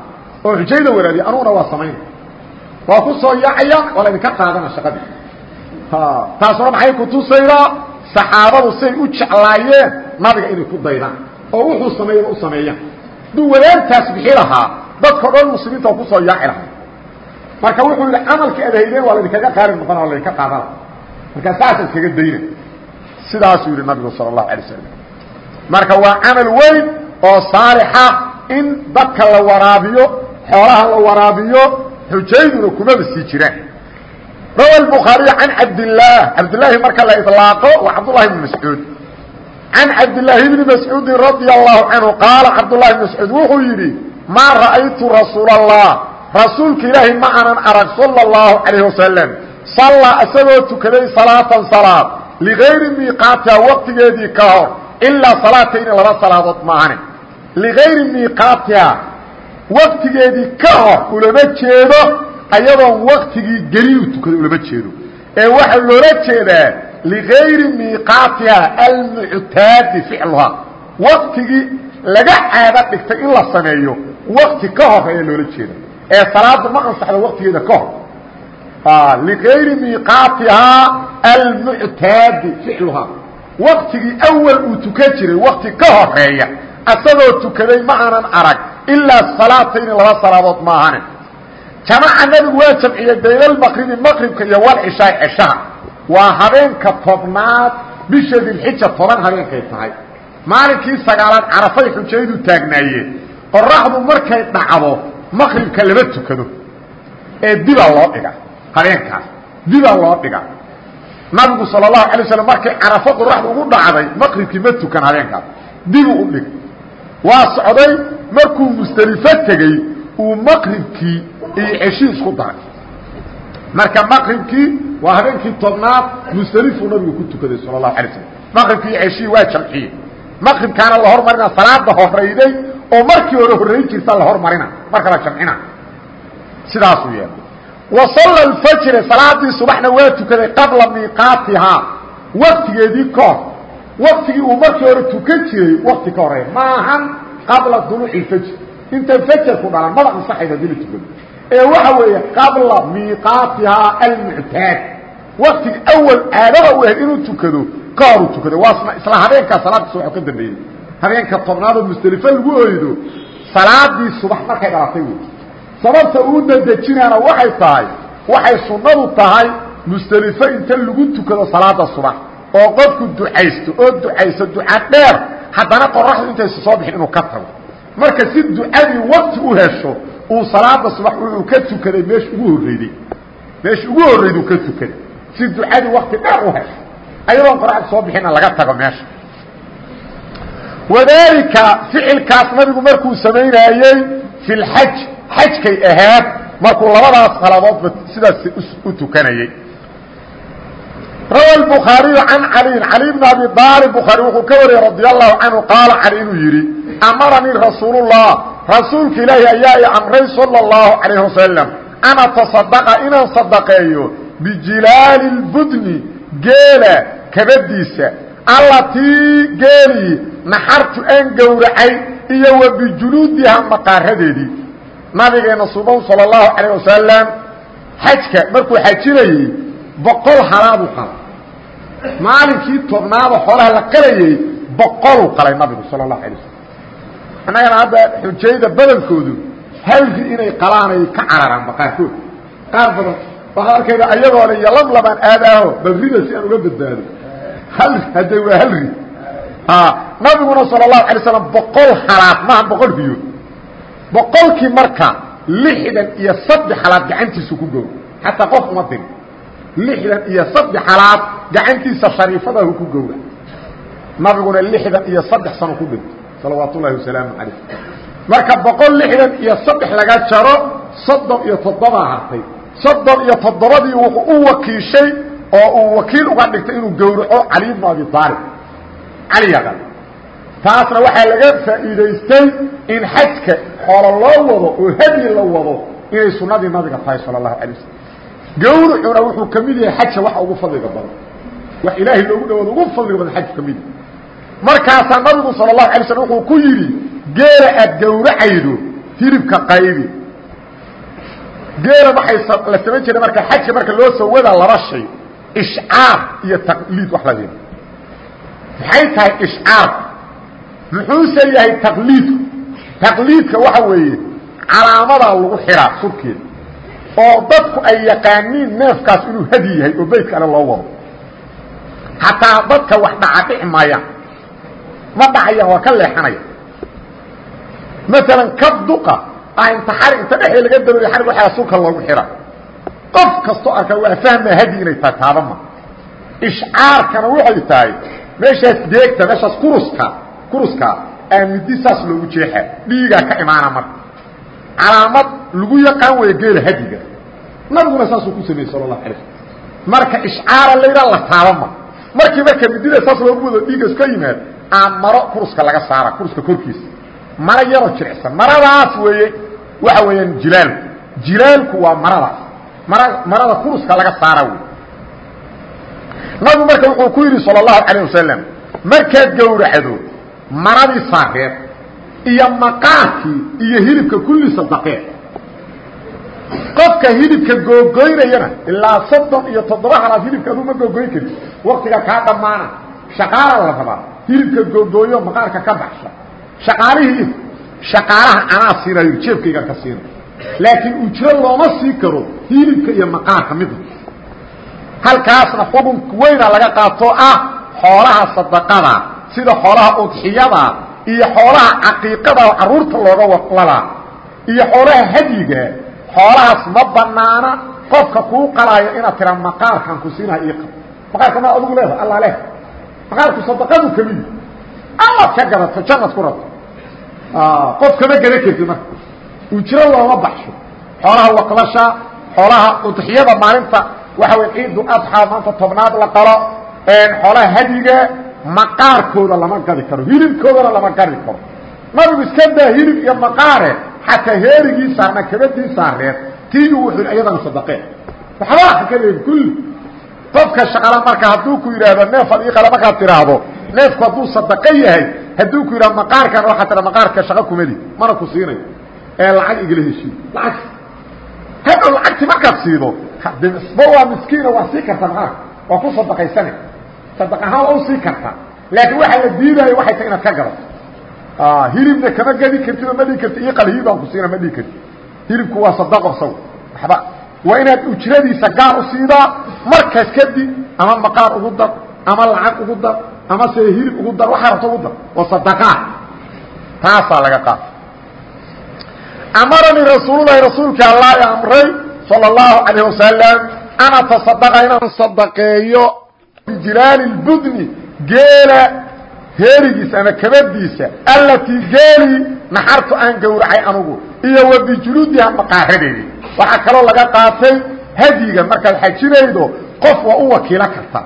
Oo xujayda waraadiya anuguna waa samayna waa ku soo yaacaya waa laydinka qaadana shaqadii. Taasuna maxay kutusaydaa saxaabadu siay u jeclaayeen nabiga inay ku daydaan oo wuxuu sameeyaba u sameeyaan hadduu wadaantaas bixi lahaa dadkao dhan muslimiinta waa ku soo yaaci lahaa. Marka wuxuu yidhi camalkii ad haydeen waa laydinkaga qaari noqona waa laydinka qaadana. Markaa saasa iskaga dayna sidaasuu yidhi nabigu sal اlahu alay slam marka waa camal weyn oo saalixa ah in dadka la waraabiyo xoolaha la waraabiyo xujayduna kumaba sii jiraan. Rawa bukhaariy can cabdilaah cabdilaahi marka la ilaaqo waa cabdulahi bn mascuud. Can cabdilaahi bni mascuudin radia allahu canhu qaala cabdulahi bn wuxuu yidhi maa ra'aytu rasuul allah rasuulka ma anan arag sala اllahu calayh wasalam. Sallaa isagoo tukaday salaatan ligayri miiqaatiha waqtigeedii ka hor ilaa salaatayni laba salaadood maahane ligayri miiqaatiha waqtigeedii ka hor ulama jeedo ayadoon waqtigii gelinu tukaday ulama jeedo ee waxaa loola jeedaa ligayri miiqaatiha almuctaadi ficluhaa waqtigii laga caado dhigtay in la sameeyo waqti ka hor ayaa loola jeeda ee salaadu ma ansaxdo waqtigeeda ka hor ligayri miiqaatihaa almuctaadi ficluhaa. Waqtigii awal uu tukan jiray waqti ka horreeya asagoo tukaday ma aanan arag ilaa salaatayni laba salaadood maahane. Jamaca nabigu waa jamciyey baynalmaqribi maqribka iyo walcishaa ceshaha waa habeenka tobnaad bisha dilxija toban habeenkay tahay. Maalinkii sagaalaad carafay xujaydu taagnaayeen. Qoraxdu markay dhacdo maqribka lama tukado. Ee dibaa loo dhiga habeenkaas dibaa loo dhiga nabigu sal اlahu alay slam markay carafo qoraxdu ugu dhacday maqribkii ma tukan habeenkaas. Dibuu u dhig. Waa socday markuu musdelifo tegey uu maqribkii iyo ceshii isku daray. Marka maqribkii waa habeenkii tobnaad musdelifuu nabigu ku tukaday sal اlahu alay slam maqribkii iyo ceshii waa jamciye. Maqribkaana la hormarina salaada horayday oo markii hore horrayn jirta la hormarina. Marka la jamcina. Sidaasuu yeelay wasalla alfajra salaadii subaxna waa tukaday qabla miiqaatihaa. Waktigeedii kahor waktigii uu markii hore tukan jiray wakti ka horreeya maahan qabla duluuci lfajr inta fajarku dhalan maba ansaxayda haddii la tukado ee waxa weeye qabla miiqaatihaa almuctaad waktigii awal aadada u ahayd inuu tukado ka horuu tukado waa isla habeenkaa salaadii subax ka dambeeyey. Habeenka tobnaadoo musdelifo lagu oydo salaadii subax markay dhalatay wey sababta uu dadejinaana waxay tahay waxay sunnadu tahay musdelifo inta lagu tukado salaada subax oo qofku ducaysto oo ducaysto duca dheer haddana qoraxdu intaysa soo bixin inuu ka tago. Marka si ducadii wakti u hesho uu salaada subax wuxuu ka tukaday meesha ugu horreyday meesha ugu horreyduu ka tukaday. Si ducadii wakti dheer u hesho ayadoon qoraxdu soo bixinna laga tago meesha wadaalika ficilkaas nabigu markuu samaynaayey xajkay ahaad markuu labadaas salaadoodba sidaas u tukanayey rawa bukhaariyu can caliin cali bn abi aalib bukhaari wuxuu ka wariyey radi allahu canhu qaala cali inuu yidhi amaranii rasuulullah rasuulka ilaahi ayaa i amray sala اllahu calayh wasalam an atasadaqa inaan sadaqeeyo bijilaali lbudni geela kabadiisa allatii geelii naxartu aan gowracay iyo wa bijuluudiha maqaaradeedii nabigeena suban salى اlahu calayh wasalam xajka markuu xajinayey boqol halaaduu qalay maalinkii tobnaada xoolaha la qalayey boqoluu qalay nabigu sal اlahu alay wasalam annagana hadda xujayda badankoodu halri inay qalaanay ka cararaan maqaarkood qaar badan waxaa arkayda ayagoo le iyo lamlamaan aadaaho balrida si aan uga badbaado halri hadde waa halri nabiguna sal اlahu alay slam boqol halaad maaha boqol biyood boqolkii marka lixdan iyo saddex halaad gacantiisu ku gow xataa qof uma dirin lixdan iyo saddex halaad gacantiisa shariifadahu ku gowra. Nabiguna lixdan iyo saddex sano ku dhinto salawaat ullahi wasalaamu calayh. Marka boqol lixdan iyo saddex laga jaro soddon iyo toddobaa hartay. Soddon iyo toddobadii wuxuu u wakiishay oo uu wakiil uga dhigtay inuu gowraco cali bnu abi aalib cali yaqan taasna waxaa laga faa'iidaystay in xajka xoolo loo wado oo hadyi la wado inay sunnadii nabiga tahay sala allahu alay wasalam gawracuna wuxuu ka mid yahay xaja waxa ugu fadliga badan. Wax ilaahay loogu dhawaado ugu fadliga badan xajku ka mid yahay. Markaasaa nabigu sala allahu alay slam wuxuu ku yidhi geela aad gowracaydo hilibka qaybi. Geela waxay la samayn jiray marka xajka marka loo soo wadaa laba shay ishcaar iyo taqliid wax lamida maxay tahay ishcaar muxuuse yahay taqliidku? Taqliidka waxa weeye calaamadaa lagu xiraa surkeeda oo dadku ay yaqaaniin neefkaas inuu hadi yahay oo beydka ale loo wado. Xataa dadka wax dhaca dhici maayaan. Ma dhacayaan waa ka leexanaya. Maalan ka duqa ah inta xari inta dhexda laga darooriya xarig waxaa sulka loogu xira. Qof kastoo arka waa fahmaa hadi inay tahay taabama ishcaarkana waxay tahay meeshaas deegta meeshaas kuruska kuruska aamidi saas loogu jeexa dhiigaa ka imaana marka calaamad lagu yaqaan weeye geela hadiga nabiguna saasuu ku sameeyey sal اlahu alay slm marka ishcaara layha la taabama markii marka midida saas loogu wado dhiigas ka yimaad aa maro kuruska laga saara kuruska korkiisa maro yaroo jiricsan maradaas weeye waxa weeyaan jilaalku jilaalku waa maradaas mara marada kuruska laga saara wey nabigu marka wuxuu ku yidhi salى الlahu عalيه wasalam markaad gowracdo maradii saareed iyo maqaarkii iyo hilibka kulli sadaqee qofka hilibka googoynayana ilaa soddon iyo toddoba halaad hilibka aduu googoyn karti waktiga kaa dhammaana shaqaala la rabaa hilibka googooyo maqaarka ka baxsha. Shaqaalihii shaqaalaha anaa siinayo jeebkayga ka siina. Laakiin ujro looma sii karo hilibka iyo maqaarka midna halkaasna xukun weyna laga qaato ah xoolaha sadaqada sida xoolaha udxiyada iyo xoolaha caqiiqada oo carruurta looga lalaa iyo xoolaha hadyiga xoolahaas ma banaana qofka kuu qalaayo inaad tira maqaarkaan ku siinaha ii qab maqaarka ma adugu leedahay alla leh maqaarku sadaqadu ka mid allaad ka gadato jannad ku rabto qof kama gadan kartid marka. Ujro looma baxsho. Xoolaha waqlasha xoolaha udxiyada maalinta waxa wey ciidu adxaa maanta tobnaad la qalo xoolaha hadyiga maqaarkooda lama gadi karo hilibkoodana lama gadi karo. Nabigu iska daa hilib iyo maqaare xataa heerigii saarna kabadii saareed tii u wuxuu iyadana sadaqeen. Waxba ha ka leegi kulli qofka shaqala marka hadduu ku yidhaahdo neef ad ii qala markaad tidhaahdo neefku hadduu sadaqo yahay hadduu ku yidhahdo maqaarkan waxaa tidha maqaarka shaqa kumadi mana ku siinayo. Ee lacag igala heshiid lacag. Hadhow lacagti markaad siido ma waa miskiina waa sii karta maqaarka waa ku sadaqaysane sadaq ahaan waa u sii karta. Laakiin waxaa la diidaayo waxay tahay inaad ka gadato hilibna kama gadi kartid oo ma dhigi karti io qalhibaan ku siina ma dhigi karti hilibku waa sadaqo saw. Waxba. Waa inaad ujradiisa gaar u siidaa markaas kadib ama maqaar ugu dar ama lacag ugu dar ama se hilib ugu dar waxaa rabto ugu dar. Waa sadaqaa. Taasaa laga qaata amaranii rasuululahi rasuulkii allah i amray salى اllahu calayh wasalam an atasadaqa inaan sadaqeeyo bijilaali اlbudni geela heerigiisa ama kabadiisa allatii geeli naxartu aan gowracay anugu iyo wa bijuluudiha maqaaradeedi waxaa kaloo laga qaatay hadyiga markaad xajinaydo qof waa u wakiilo karta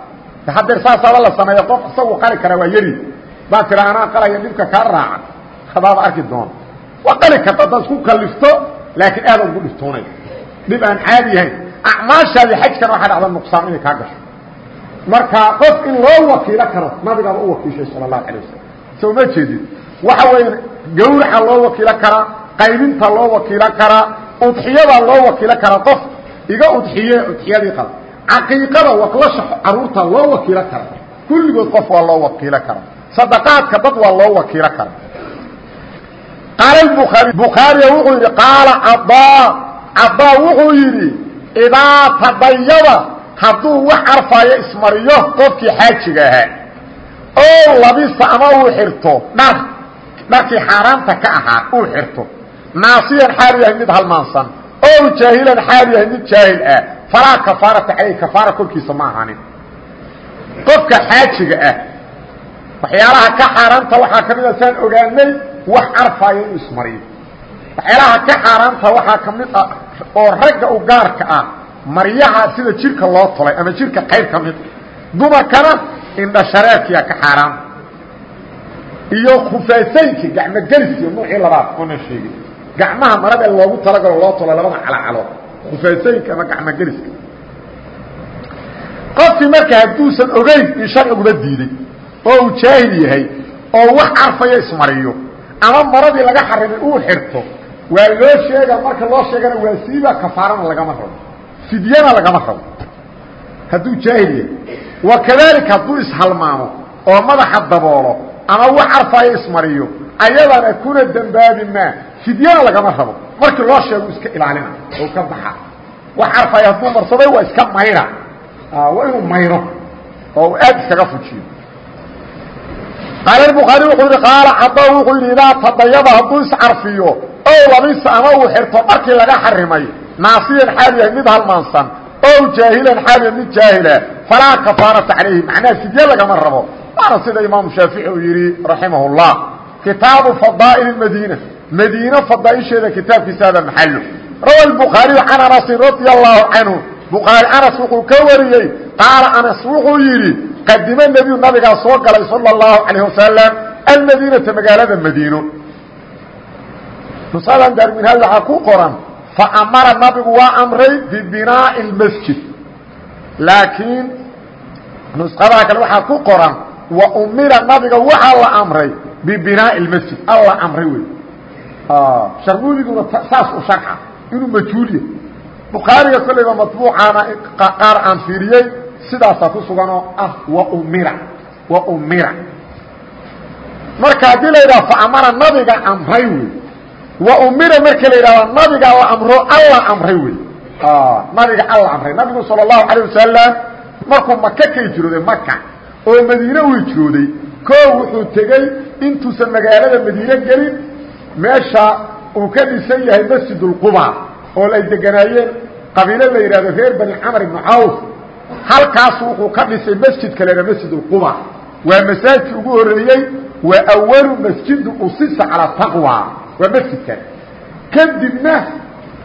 haddeer saasaaba la sameeya qof isagu qali karaa waa yari baa tira anaa qalaya dhibka kaa raaca hadaaba arki doona waa qali karta haddaad isku kalifto laakiin aada ugu dhiftoonay dhib aan caadi yahayn acmaashaadii xajkana waxaa dhacda nuqsaan inay kaa gasho marka qof in loo wakiilo karo nabigaaba u wakiishay sala allahu alay wasalam soo ma jeedid waxa weeye gawraca loo wakiilo karaa qaybinta loo wakiilo karaa udxiyada loo wakiilo karaa qof iga udxiye udxiyadii qaba. Caqiiqada waklasha carruurta loo wakiilo kara. Kulligood qof waa loo wakiilo kara. Sadaqaadka dad waa loo wakiilo kara. Qaala bukhaari bukhaariya wuxuu yidhi qaala cadaa cadaa wuxuu yidhi idaa tadayaba hadduu wax carfaayo ismariyo qofkii xaajiga ahaa oo labisa ama uu xirto dhar dharkii xaaraamta ka ahaa uu xirto. Naasiyan xaal yahay mid halmaansan oo jaahilan xaal yahay mid jaahil ah. Falaa kafaarata caleyh kafaara korkiisa ma ahanin qofka xaajiga ah waxyaalaha ka xaaraamta waxaa ka mid a saan ogaanay wax carfaayo inuu ismariyo. Waxyaalaha ka xaaraamta waxaa ka mid ah oo ragga u gaarka ah maryaha sida jirka loo tolay ama jirka qayb ka mid dumarkana indhashareerkiya ka xaaraam. Iyo khufaasaynki gacmogeliski nuucii labaad oona sheegin gacmaha marada loogu talagalo loo tolo labada calacalood khufaasaynka ama gacmogeliska qofkii marka hadduusan ogeyn in sharciguba diiday oo uu jaahil yahay oo wax carfaya ismariyo ama maradii laga xarimay uu xirto waa loo sheega marka loo sheegana waa siiba kafaarana lagama rabo fidyana lagama rabo. Hadduu jaahil yahay. Wa kadalika hadduu ishalmaamo oo madaxa daboolo ama wax carfaayo ismariyo ayadana kuna dembaabi maa fidyana lagama rabo. Markii loo sheego iska ilaalina oo ka baxa. Wax carfaayo hadduu marsaday waa iska mayra. Waa inuu mayro oo uu aad iskaga fujiyo. Qaala bukhaari wuxuu yidhi qaala cada wuxuu yidhi idaa tadayaba hadduu iscarfiyo oo labisa ama uu xirto dharkii laga xarimay naasiyan xaal yahay mid halmaansan o jaahilan xaal yahay mid jaahila falaa kafaarata calayhi macnaha fidye lagama rabo waana sida imaamu shaafici uu yidhi raximah اllah kitaabu fadaa'il madiina madiine fadaaisheeda kitaabkiisa hada maxalo rawa bukhaariyu can anasin radia allahu canhu bukhaari anas wuxuu ka wariyey qaala anas wuxuu yidhi qadima nebiyu nabigaa soo galay sala اllahu calayh wasalam almadiinata magaalada madiino nusadan daarminhaal waxaa ku qoran faamara nabigu waa amray bibinaa'i اlmasjid laakiin nusqadaha kale waxaa ku qoran wa umira nabiga waxaa la amray bibinaa'i اlmasjid alla amray wey sharmuudiguna saas u sharxa inuu majhuuliya bukhaariga kollayba matbuucaana qaar aan fiiriyey sidaasaa ku suganoo ah wa umira wa umira. Marka haddii la yidhaha faamara nabiga amray wey wa umira marka la yidhahdo nabiga la amro alla amray wey nabiga alla amray nabigu salى الlahu عalيه wasalam markuu maka ka hijrooday maka oo madiine u hijrooday koo wuxuu tegey intuusan magaalada madiine gelin meesha uu ka dhisan yahay masjid اlquba oo ay deganaayeen qabiilo la yidhahdo reer bani camr ibn cawf halkaasu wuxuu ka dhisay masjidka la yidhah masjid اlquba waa masaajidkii ugu horeeyey waa awalu masjidi usisa calى taqwa waa masjidkan kadibna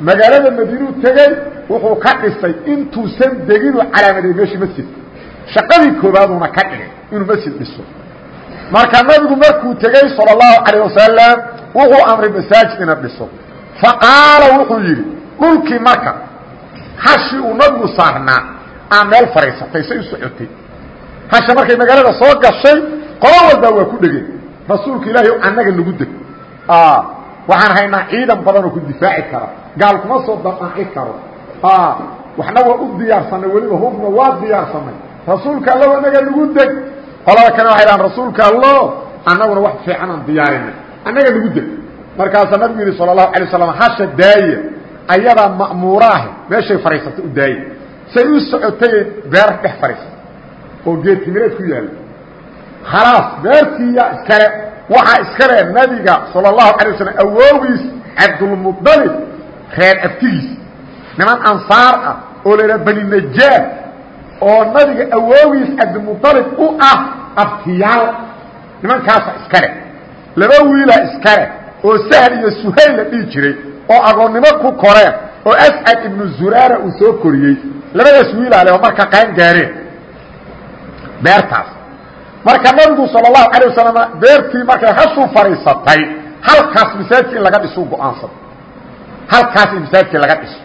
magaalada madiinuu tegey wuxuu ka dhisay intuusan deginu calaamaday meeshii masjidka shaqadii koobaaduna ka dhigay inuu masjid dhiso marka nabigu markuu tegey salى الlahu عalيه wasalam wuxuu amray masaajid ina dhiso faqaala wuxuu yidhi dhulkii marka hashi uu nabigu saarnaa aa meel fadhiisatay say u socotay hasha markay magaalada soo gashay qolo walbaa waa ku dhegeen rasuulka ilaahay annaga nagu deg waxaan haynaa ciidan badanoo ku difaaci kara. Gaal kuma soo daqaaci karo. Waxna waa u diyaarsanay weliba hubna waa diyaarsanay rasuulka allo annaga nagu deg. Qolada kale waxay dhahaan rasuulka allo annaguna wax fiican aan diyaarinay. Annaga nagu deg. Markaasaa nabigu yidhi sala alay waslam hasha daaya ayadaa ma'muuraahe. Meeshay fadhiisatay u daaya say u socotay beer dhex fadhiisatay oo geedtimireed ku yaalla khalaas beertiiya iskale waxaa iskale nabiga salى الlahu alay waslm awoogiis cabdulmuطalib reer abtigiis niman ansaar ah oo la yidhaha bani najaar oo nabiga awoogiis cabdilmuطalib u ah abtiyaal nimankaasa iskale laba wiila iskale oo sahl iyo suhayl la dhihi jiray oo agoonnimo ku koreen oo ascad ibnu zuraara uu soo koriyey labadaas wiilale oo marka qaan gaareen beertaas marka nabigu sal اlahu alيه wasalam beertii markay hashuu fadhiisatay halkaas masaajidka in laga dhisu go-aansada halkaas in masaajidkii laga dhiso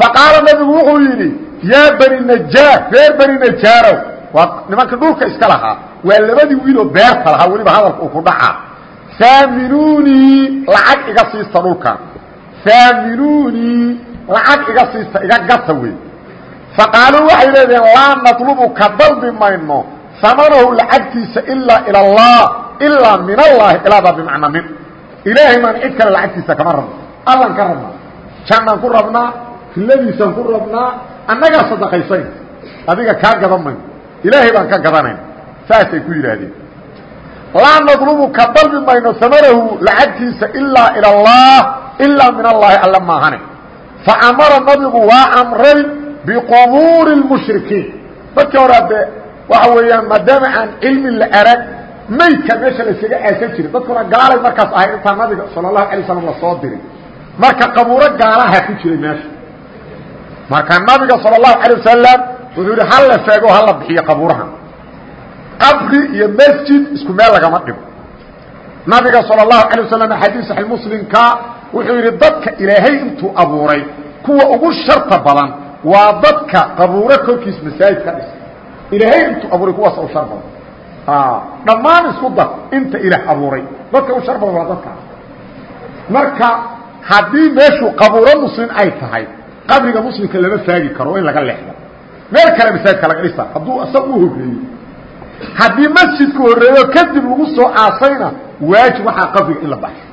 faqaala nabigu wuxuu yidhi yaa bani najaar reer bani najaarow waa nimanka dhulka iska lahaa waa labadii wiiloo beerta lahaa weliba hadalka uu ku dhacaa saaminuunii lacag iga siista dhulkan saaminuunii lacag iga siista iga gata wey faqaaluu waxay leedaheen laa natlubu ka dalbi mayno amanahu lacagtiisa ilaa ila allah ilaa min allahi ilaada bimacnaa min. Ilaahay maan cid kale lacagtiisa kama rabno allan ka rabnaa jannaan ku rabnaa filadiisaan ku rabnaa annagaa sadaqaysayn adiga kaa gadan mayno ilaahay baan ka gadanayn saasay ku yidhaahdeen. Laa nadlubu ka dalbi mayno amanahu lacagtiisa ilaa ila allah ilaa min allahi alla maahane. Fa amara nabigu waa amray biqubuuri اlmushrikiin dadkii hore adee waxa weeyaan maadaama aan cilmi la arag maydka meesha laysaga aasan jirin. Dadkuna gaalay markaas ahay intaa nabiga sala allahu alay slam la soo dirin. Marka qabuuro gaalaha ku jiray meesha. Marka nabiga sala allahu alay wasalam wuxuu yidhi hala sheego hala bixiyo qabuurahan qabri iyo masjid isku meel lagama dhigo. Nabiga sala allahu alay wasalam xadiis saxi muslimka wuxuu yidhi dadka ilaahay intuu abuuray kuwa ugu sharta badan waa dadka qabuuro korkiis masaajid ka dhisa ilaahay intuu abuuray kuwaas u shar badan. Dhammaan isku dar inta ilaah abuuray. Dadka u shar badan waa dadkaas marka haddii meeshu qabuuro muslim ay tahay qabriga muslimka lama faagi karo in laga leexdo. Meel kale masaajidka laga dhisa hadduu isaga u horreeyo haddii masjidku horreeyo kadib lagu soo aasayna waajib waxaa qabriga in la baxsho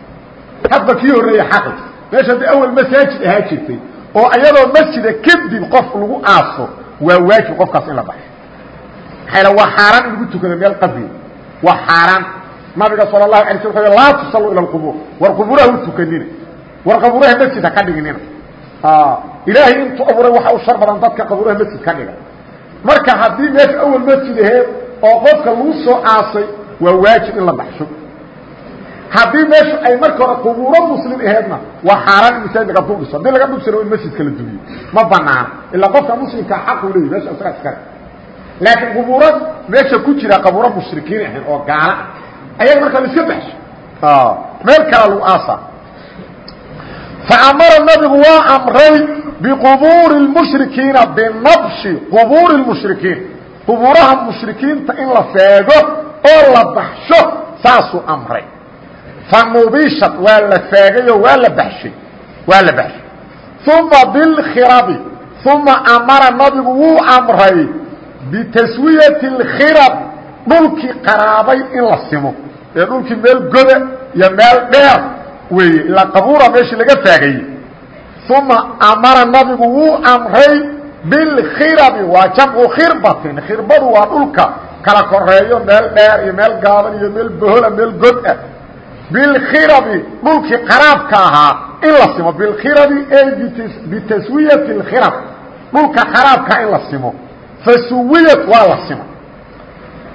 hadba kii horreeya xaqi meesha haddii awal masaajid ahaa jirtay oo ayadoo masjida kadib qof lagu aaso waa waajib qofkaas in la maxaa waa xaaraan in lagu tukado meel qabri. Waa xaaraan. Nabiga sal lahu ala sl laa tusalluu ila qubuur war qubuuraha u tukanina. War qabuuraha masjid ha ka dhiginina. Ilaahay intuu abuuray waxa u shar badan dadka qabuuraha masjid ka dhiga. Marka haddii meesha awal masjid aheed oo qofka lagu soo aasay waa waajib in la baxsho. Haddii meeshu ay marka hore qubuuro muslim aheedna waa xaaraan in masaajid laga duudhiso haddii laga dhudhisana in masjidka la dumiyo ma banaana. Ilaa qofka muslimka xaquu leeyay meesha isagaa iskale laakiin qubuuro meesha ku jira qabuuro mushrikiin ahayn oo gaala ayaga markaa la iska baxsho. Meel kala lagu aasa faamara nabigu waa amray biqubuuri اmushrikiina binabshi qubuuri اmushrikiin qubuuraha mushrikiinta in la feego oo la baxsho saasuu amray. Fanubishat waa la feegayoo waa la bashay waa la baxshay. Uma bilkhirabi uma amara nabigu wuu amray bitaswiyati اlkhirab dhulkii qaraabay in la simo ee dhulkii meel goda iyo meel dheer weeye ilaa qabuura meeshii laga faagayey uma amara nabigu wuu amray bilkhirabi waa jamcu khirbatin khirbadu waa dhulka kala koreeyo meel dheer iyo meel gaaban iyo meel bohola meel god ah bilkhirabi dhulkii qaraabka ahaa in la simo bilkhirabi ey bitaswiyati اlkhirab dhulka qaraabkaa in la simo fasuwiyat waa la sima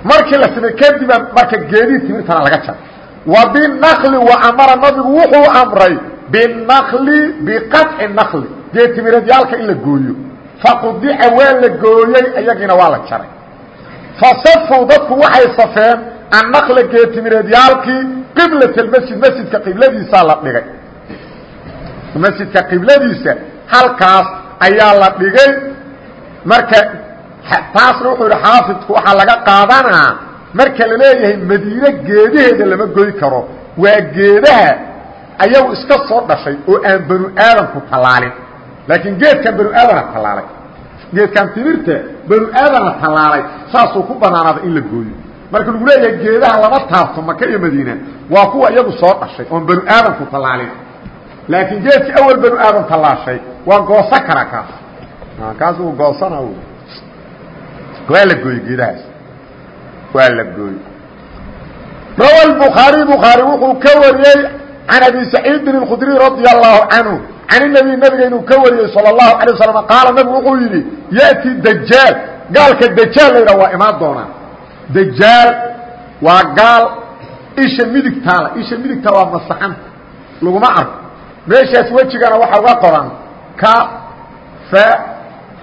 markii la simay kadiba marka geedihii timirtana laga jaray. Wa binakli wa amara nabigu wuxuu amray binakli biqaطci nakli geed timireedyaalka in la gooyo. Faqudica waa la gooyey iyagiina waa la jaray. Fasafow dadku waxay safeen annakla geed timireedyaalkii qiblat masjid masjidka qibladiisaa la dhigay. Masjidka qibladiisa halkaas ayaa la dhigay. Marka taasna wuxuu yidhi xaafidku waxaa laga qaadanaa marka la leeyahay madiine geedaheeda lama goy karo. Waa geedaha ayagu iska soo dhashay oo aan banu aadamku tallaalin. Laakiin geedkan banu aadana tallaalay. Geedkan timirta banu aadana tallaalay saasuu ku banaanaaday in la gooyo. Marka lagu leeyahay geedaha lama taabto maka iyo madiina waa kuwa iyagu soo dhashay oon banu aadamku tallaalin. Laakiin geedkii awal banu aadam tallaashay waa goosan karaa kaas kaas uu goosana waa la gooyey geedahaas waa la gooyey rawa الbخaarي bخaarي wuxuu ka wariyey can abi سacيidin الkudري radي الlahu canهu can النبي nabiga inuu ka wariyey salى الlahu عalيه waسلم qaala nabigu wuxuu yidhi yأti dajaal gaalka dajaal la yidhah waa imaan doonaa dajaal waa gaal isha midigtaala isha midigta waa masaxanta laguma arko meeshaas wejigana waxaa uga qoran ka fa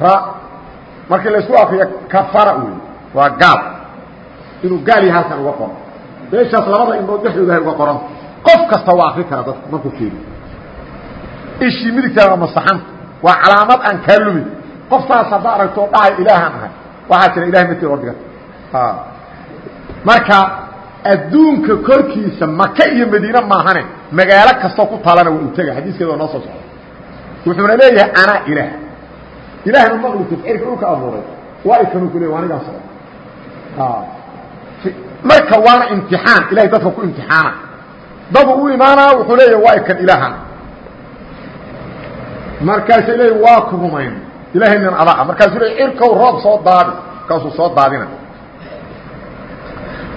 ra markii laysku akriyo kafara wey waa gaal. Inuu gaal yahay halkan uga qoran. Meeshaas labada indhood dhexdoodahay uga qoran. Qof kasta waa akri kara dadka markuu fiiriyo. Ishii midigtaada waa masaxanta waa calaamad aan kaa lumin. Qoftaas haddaa aragtoo dhahay ilaahaan ahay. Waxaa jira ilahay mati oo dhigan marka adduunka korkiisa maka iyo madiine maahane magaalo kastoo ku taalana waa u tega xadiiskeeda waa noo soo socda. Wuxuuna leeyahay anaa ilaah ilaahna maqli tafciirka dhulka abuuray. Waa ikanuu ku leey waa anigaan socda marka waana imtixaan ilahay dadka ku imtixaana. Dadu u imaanaa wuxuu leeyahay waa ikan ilaahan. Markaasay leeyihiin waa ku rumayn. Ilaahaynan adaa markaasuu le cirkow roob soo daadi markaasuu soo daadina.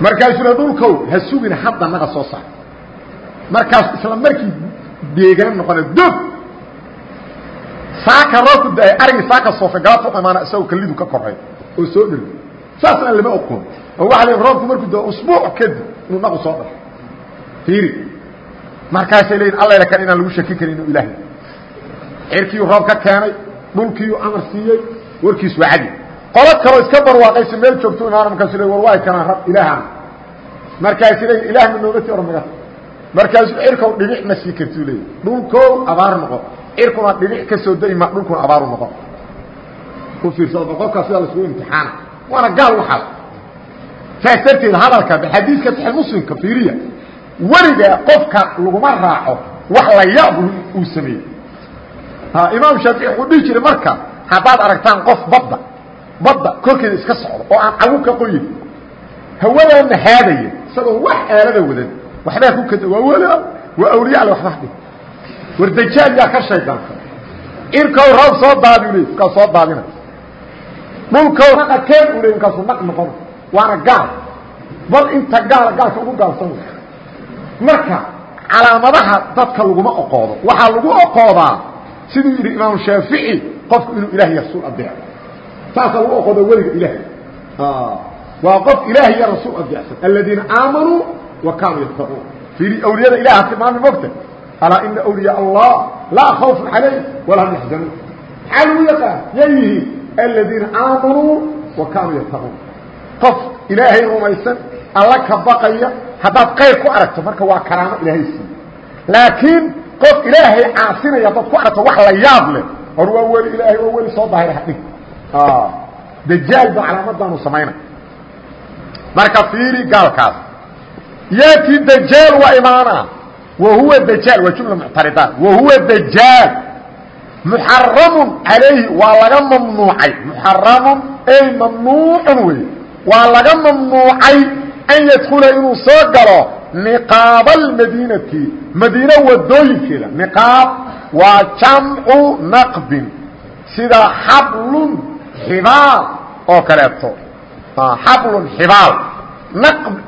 Markaasuu le dhulkow ha sugina hadda naga soo saar. Markaas isla markii deegaan noqona dog saaka roobku da'ay arigii saaka soofe galabta imaana isagoo kalidu ka korray oo soo dhel saasna lama oqoon oo waxa le roobku markuu da usbuuc kadib inuu naqu soo dhasho fiiri markaasay leeyihiin allayla kan inaan lagu shaki karin inuu ilaahay. Cirkiiu roob ka keenay dhulkiiu amar siiyey warkiis waa cadi. Qolo kaloo iska barwaaqaysa meel joogto imaana markaasu le war waay kanaa rab ilaahaan markaasu le ilaah ma noomati or maga markaasuu cirkow dhibic ma sii kartuu leeya dhulkow abaar noqon cirkuna dhibic ka soo dayma dhulkuna abaaru noqon. Ku fiirsado qofkaa sidaa laisugu imtixaana. Waana gaal waxaas. Saas darteed hadalka xadiiska saxiix muslimka fiiriya. Weligaa qofka laguma raaco wax la yaab uu sameeyey. Imaam shaafici wuxuu dhihi jiray marka haddaad aragtaan qof badda badda korkeeda iska socdo oo aan cagu ka qoyin hawadaana haadaya isagoo wax aalada wadan. Waxbaa ku kada waa wala waa awliya alle waxba dhig war dajaal yaa ka shaydaanka cirkow roob soo daadi u ley markaas soo daadina dhulkow naqa keen u ley markaasuu naq noqona waana gaal. Bal inta gaala gaalka ugu gaalsan marka calaamadaha dadka laguma oqoodo. Waxaa lagu oqoodaa siduu yidhi imaam shaafici qofku inuu ilaah iyo rasuul adeeco saasaa lagu oqooda weliga ilaahay. Waa qof ilaah iyo rasuul adeecsan aladiina aamanuu wa kaanuu yattaquun fiiri awliyada ilaha tilmaami mogta alaa ina awliyaa allah laa khawfun calayh walaa hum yaxzanuun maxaa lagu yaqaan yay yihiin aladiina aamanuu wa kaanuu yattaquun qof ilaahay rumaysan alla ka baqaya haddaad qayr ku aragto marka waa karaamo ilaahay siiye laakiin qof ilaahay caasinaya dad ku aragto wax la yaab leh hor waa weli ilaahay waa weli soo daahira hadhig dajaal ba calaamadaanu samaynay marka fiiri gaalkaas yaati dajaal waa imaana wa huwa dajaal waa jumla muctaridaan wa huwa dajaal muxaramun calayhi waa laga mamnuucay muxaramun ay mamnuucun wey waa laga mamnuucay an yadkula inuu soo galo niqaab almadiinati madiine wadooyinkeeda niqaab waa jamcu naqbin sida xablun xibaal oo kaleeto xablun xibaal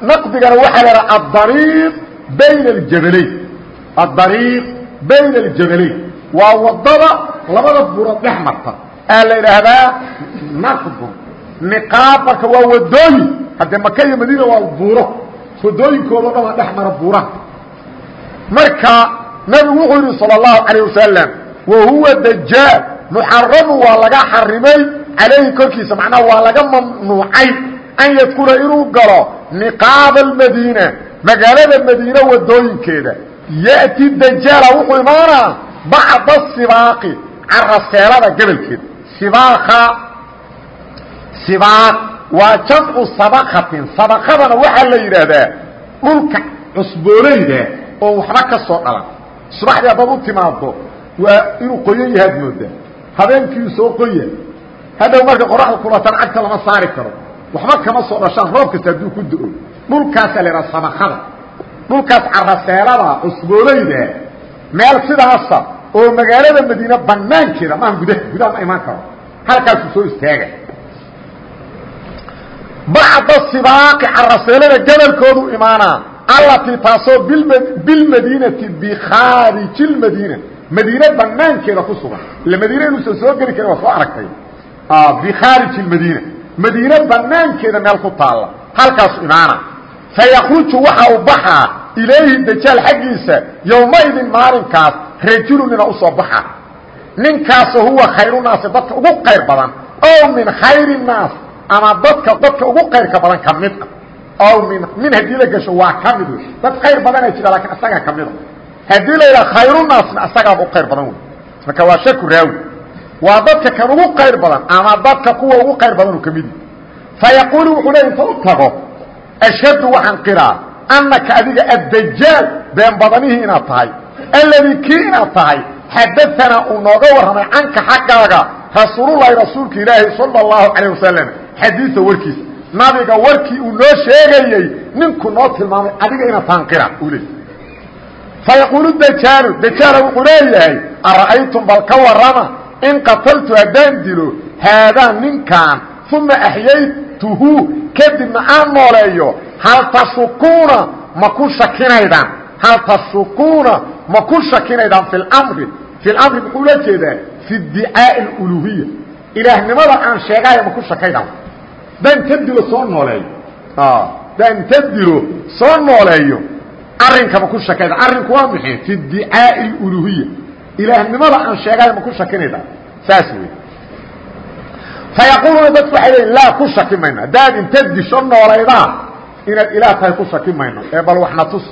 naqbigana waxaa la haha adariiq bayna aljabalayn adariiq bayna aljabalayn waa wadada labada burood dhex marta aa la idhaahdaa naqbun niqaab marka waa wadooyin haddee maka iyo madiina waa buuro wadooyinkoodo dhan waa dhex mara buuraha marka nabigu wuxuu yidhi salى الlahu عalيه wasalam wa huwa dajaal muxaramu waa laga xarimay calayhi korkiisa macnaha waa laga mamnuucay an yadkula inuu galo niqaaba اmadiina magaalada madiine wadooyinkeeda yأti dajaala wuxuu imaanaa bacda sibaaqi caraseelada gebolkeeda sibaaka sibaaq waa jamcu sabakatin sabakadana waxaa la yidhaahdaa dhulka cusbooleyda oo waxba ka soo dhalan subaxdii haddaad u timaado waa inuu qoyan yahaad moodaa habeenkiiu soo qoya hadhow marka qoraxda kulatan cagta lama saari karo waxba kama soo dhashaan roob kasta hadduu ku do-o dhulkaasaa la yidhaha sabakada dhulkaas caraseelada cusbooleyda meel sidaasa oo magaalada madiine banaankeeda maaha gudaha gudaha ma imaan karo. Halkaasuu soo istaaga. Bacda sibaaqi caraseelada gabalkoodu imaanaa allatii taasoo bilmadiinati bikhaariji lmadiina madiine banaankeeda ku sugan. Ila madiine inuusan soo geli karin waa soo aragtay. Bikhaariji lmadiina madiine banaankeeda meel ku taalla. Halkaasu imaana fayakruju waxa u baxaa ilayhi dajaal xaggiisa yowmaidin maalinkaas rajulu nina u soo baxa ninkaasoo huwa khayrunaasi dadka ugu qayr badan ow min khayri naas ama dadka dadka ugu qayrka badan ka mid ah ow min min haddii la gasho waa ka mid wey dad qayr badanaa jira lakiin asagaa ka mida haddii la yidhaha khayrunaasna asagaaba u qayr badan wey marka waa shaku raawi waa dadka kan ugu qayr badan ama dadka kuwa ugu qayr badan u ka midi fayaquulu wuxuu leey inta u tago ashhadu waxaan qiraa annaka adiga addajaal been badanihii inaad tahay alladii kii inaad tahay xadaanaa uu nooga warramay canka xaggaaga rasuululahi rasuulka ilaahi sala اllahu calayh wasalam xadiia warkiisa nabiga warkii uu noo sheegayey ninku noo tilmaamay adiga inaad tahan qira uu leey fayaquulu dajaalu dajaala wuxuu leeyahay ara'aytum bal ka warrama in qataltu haddaan dilo haadaa ninkaan uma axyaytuhu kadibna aan nooleeyo hal tashukuuna ma ku shakinaydaan hal tashukuuna ma ku shakinaydaan fi mri fi mri muxuu la jeedaa fi dicaa'i اuluhiya ilaahnimada aan sheegaayo ma ku shakaydaan daan ta dilo soo nooleeyo. Daan ta dilo soo nooleeyo arrinka ma ku shakayda arrinku waa maxay fi dicaa'i اuluhiya ilaahnimada aan sheegaayo ma ku shakinaydaan. Saas wey fayaquuluuna dadku waxay leeyiin laa ku shaki mayno haddaad inta disho noolaydaa inaad ilaah tahay ku shaki mayno ee bal waxna tus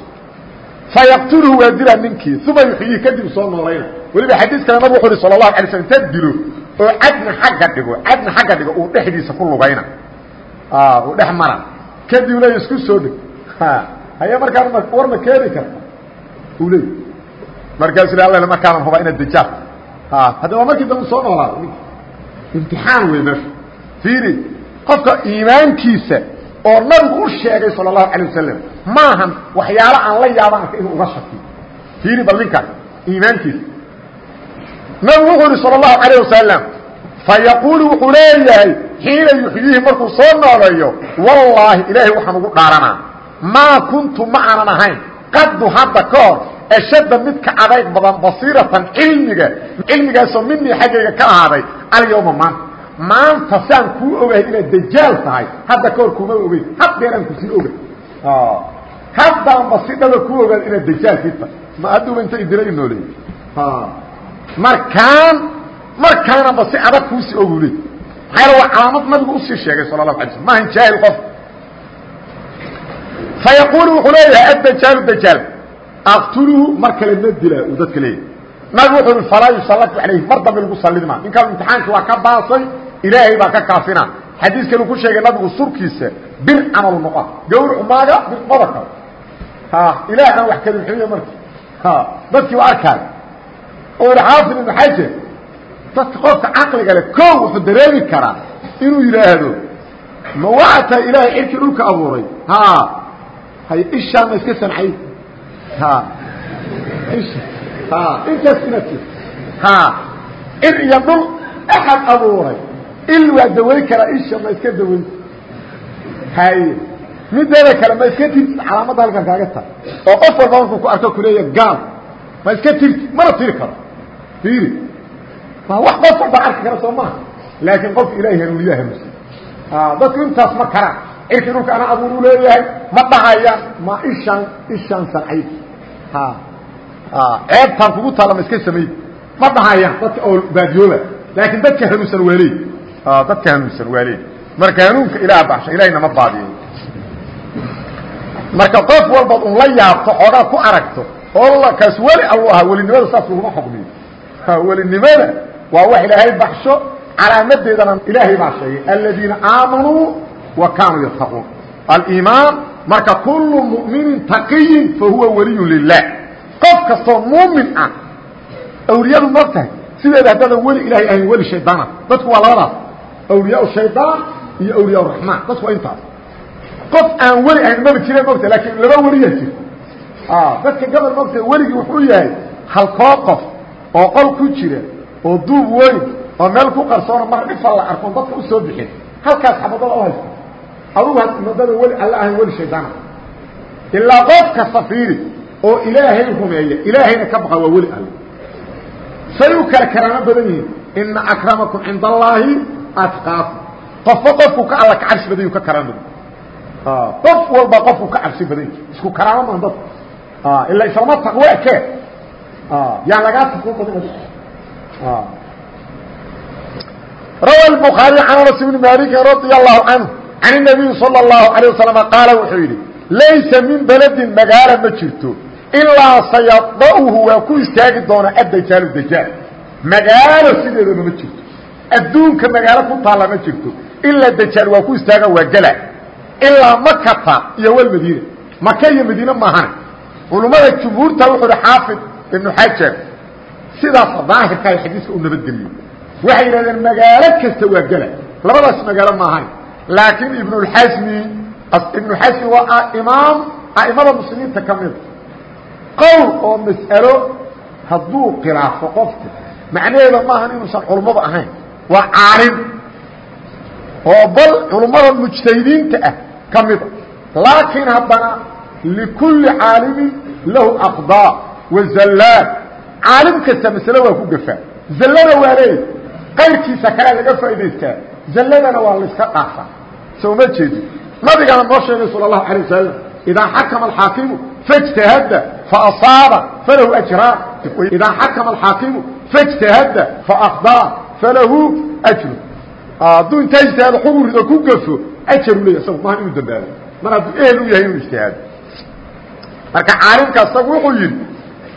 fayaqtuluhu waa dilaa ninkii uma yuxyii kadib soo noolayna weliba xadiis kale nabig wuxu uhi sala allahu alay slm inta dilo oo cadna xagga dhigo cadna xagga dhigo uu dhexdiisa ku lugayna uu dhex mara kadib leey isku soo dheg haye markaan war ma keeni karta uu leey markaasu le alla markaanan hubaa inaad dajaal hadda waa markii dambe soo noolaada imtixaan wey meeshu fiiri. Qofka iimaankiisa oo nabigu u sheegay sala allahu calay wasalam maahan waxyaalo aan la yaaban arka inuu uga shakiyo fiiri bal ninkaas iimaankiisa. Nabigu wuxuu yidhi sala allahu calayh wasalam fayaquulu wuxuu leeyahay xiina yuxyiihi markuu soo nooleeyo wallaahi ilaahay waxaan ugu dhaaranaa. Maa kuntu ma aanan ahayn. Qaddu hadda ka hor ashadda mid ka adayg badan basiiratan cilmiga cilmigaasoo minii xaggayga ka ahaaday alyawma maanta maanta saan kuu ogahay inaad dajaal tahay hadda ka hor kuma ogeyn haddeeraan ku sii ogay haddaanba si dhaba ku ogaad inaad dajaalkii tahay ma hadduuba inta idila inooleey markaan markaanaba si adag kuusii ogu le maxaa waa calaamad nabigu u sii sheegay sala lahu alay slm maahan jaahil qof fayaquulu wuxuu leeyahay addajaalu dajaal aqtuluhu mar kale ma dilaa uu dadka leeyahy nabigu wuxuu i falaa yusallatu calayhi mar dambe lagu sallidi maa ninkaan imtixaankii waa ka baasay ilaahay baa ka kaafina xadiis kale ku sheegay nabigu surkiisa bir camal noqo gawr maaga bir qoda kale ilaahna wax kadibxiyo marki dadkii waa arkaay oo i xaafid ibnu xajar dadka qofka caqliga le ko wuxuu dareemi karaa inuu yidhaahdo ma waxa tahay ilaahay cirkii dhulka abuuray ha hay ishaa ma iska sancay ha ha intaas ha. Cir iyo dhul axad abuuray. Il waa dawayn karaa isha ma iska dawayn hay. Mideeda kale ma iska tirti calaamadda halkan kaaga tahay. Oo qof walba markuu ku arko kuleeya gaal. Ma iska tirti mana tiri karo. Fiiri waa wax qof walba arki kara soo maaha. Laakiin qofka ilahay hanuuniyaa hanuunsan. Dadku intaas ma karaan cirkii dhulka ana abuuru leeyahay ma dhahayaan ma ishaan ishaan sancay ceebtaan kugu taalla ma iska samay. Ma dhahayaan dadka oo baadiyooba laakiin dadka hanuunsan waa leey dadka hanuunsan waa leey marka hanuunka ilaah baxsha ilahayna ma baadiyay marka qof walbaad un la yaabto xoogaa ku aragto oo kaas weli allu ahaa welinimada saas laguma xukmiyo welinimada waa wax ilaahay baxsho calaamadeedana ilaahay baa sheegay. Aladiina aamanuu wa kaanuu yattaquun aliimaan marka kullu mu'minin taqiyin fa huwa waliyun lilah qof kastoo muumin ah awliyadu ma tahay sideeda haddaadan weli ilahay ahayn weli shaydaana dadku waa labadaas. Awliyaa shaydaan iyo awliyaa raxmaan dadku waa intaas. Qof aan weli ahayn maba jire mogta laakiin laba weliya jir dadka gabal mogta weligii wuxuu yahay halkoo qof oo qol ku jira oo duub weyn oo meel ku qarsoona mar dhifal la arkoon dadka u soo bixin. Halkaas xabadada u haysta adugu madada weli alla ahayn weli shaydaana ilaa qof kasta fiiri oo ilaahay rumeeya ilaahayna ka baqa waa weli alle say u kala karaamo badan yihiin ina akramakum cinda allaahi atqaakum qofba qofku ka alla ka cabsi badayu ka karaan badan qof walba qofku ka cabsi badan isku karaama maan dadku ila islama taqwo ekee yaan lagaa taqwo badan rawa الbخaarي can anas bni maliki radي الlahu canه can الnabiyi salى الlahu عalيه wasalam qaala wuxuu yidhi laysa min beledin magaalo ma jirto ilaa sayada'uhu waa ku istaagi doona addajaalu dajaal magaalo sideedaba ma jirto adduunka magaalo ku taalla ma jirto ilaa dajaal waa ku istaaga waa gela ilaa makata iyo walmadiina maka iyo madiine maahane culummada jumhuurta wuxuu hi xaafid ibnu xajar sidaas daahirka ay xadiiska u nabadgeliyo waxay yidhahdeen magaalo kasta waa gela labadaas magaalo maahan laakiin ibnulxasmi ibnu xasmi waa imaam a'imada muslimiinta ka mida qowl oo mas'alo hadduu khilaafo qofka macnaheeda maahan inuusan culummada ahayn. Waa caalim oo bal culummada mujtahidiinta ah ka mida laakiin haddana likulli caalimin lahu aqdaa wa zallaad caalim kasta masale waa ku gafaa zallada waa leey qayrkiisa kalea laga faa'idaystaa zalladana waa layska dhaafaa soo ma jeedi nabigana noo sheegay sal اlahu alيه wasalam idaa xakama alxaakimu faاjtahada faasaaba falahu ajraan idaa xakama alxaakimu faاjtahada faakdaa falahu ajru hadduu intaa ijtihaado xugu rido ku gafo ajaru leey isagu maaha inuu dambaabo mar hadduu ehel u yahay inuu ijtihaado marka caalimka isagu wuxuu yidhi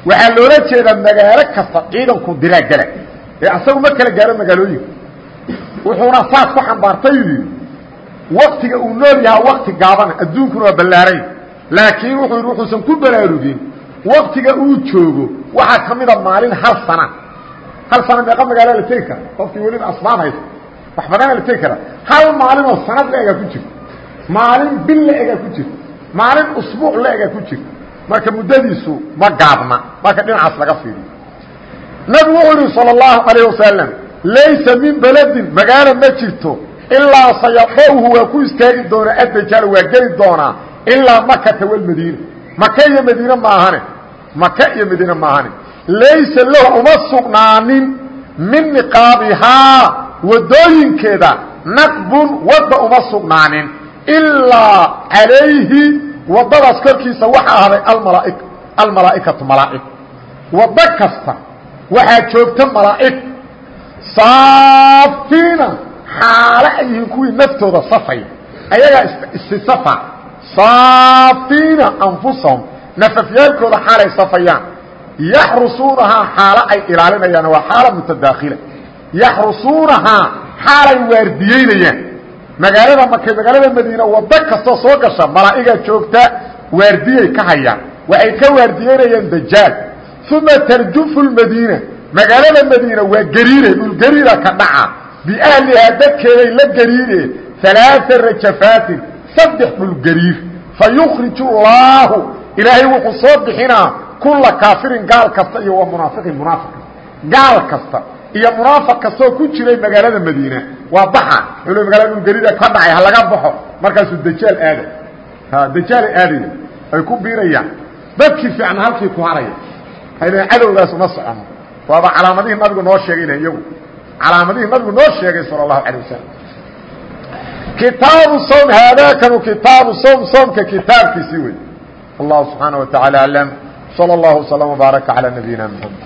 waxaa loola jeedaa magaalo kasta ciidanku diraa gala ee asagu ma kala gaaro magaalooyinka wuxuuna saas ku xambaartay yidhi waktiga uu nool yahaa wakti gaabana adduunkuna waa ballaaray laakiin wuxuu yidhi wuxuusan ku baraarugin waktiga uu joogo waxaa ka mida maalin hal sana hal sana meeqa magaalo la tegi kara qofkii weliba asbaab hayso wax badana la tegi kara hal maalinoo sanad la egaa ku jirto maalin bil la egaa ku jirto maalin usbuuc la egaa ku jirto marka muddadiisu ma gaabna marka dhinacaas laga fiiriyo nabigu wuxuu yihi salى الlahu عalيه wasalam laysa min beledin magaalo ma jirto ilaa sayadauhu waa ku istaagi doonaa addajaal waa geli doonaa. Ilaa makata walmadiina maka iyo madiine maahane maka iyo madiine maahane laysa lahu uma sugnaanin min niqaabihaa wadooyinkeeda naqbun wadda uma sugnaanin. Ilaa calayhi waddadaas korkiisa waxaa ahday almalaa'i almalaa'ikatu malaa'ig waddo kasta waxaa joogta malaa'ig saafiina xaalo ay yihiin kuwii naftooda safaya ayagaa issisafa saafiina anfusahum. Nafafyaalkooda xaalay safayaan. Yaxrusuunahaa xaalo ay ilaalinayaan waa xaala mutadaakhila. Yaxrusuunahaa xaalay waardiyeynayaan. Magaalada markay magaalada madiina waddo kastoo soo gasha malaa'igaa joogta waardiyay ka hayaan. Waxay ka waardiyeynayaan dajaal. Uma tarjufu lmadiina magaalada madiina waa gariire dhulgariira ka dhaca biahlihaa dadkeeday la gariire alaaثa rajafaatin saddex dhulgariir fayukriju llaahu ilaahay wuxuu soo bixinaa kula kaafirin gaal kasta iyo wa munaafiqin munaafiq gaal kasta iyo munaafiq kastaoo ku jiray magaalada madiina waa baxa ul magaalada dhulgariira ka dhacay ha laga baxo markaasuu dajaal aaday dajaalay aadaya ay ku biirayaan dadkii fiicna halkii ku haraya hayna cadowgaas uma socono waaba calaamadihii nabigu calaamadihii nabigu noo sheegay salى الlahu عalيه wasalam kitaabu sowm haadaakanu kitaabu sowm soomka kitaabkiisii wey allahu subxaanaه wa taعalى aعlam slى اllahu وsلم وbaaraka عalى nabiyina mحamed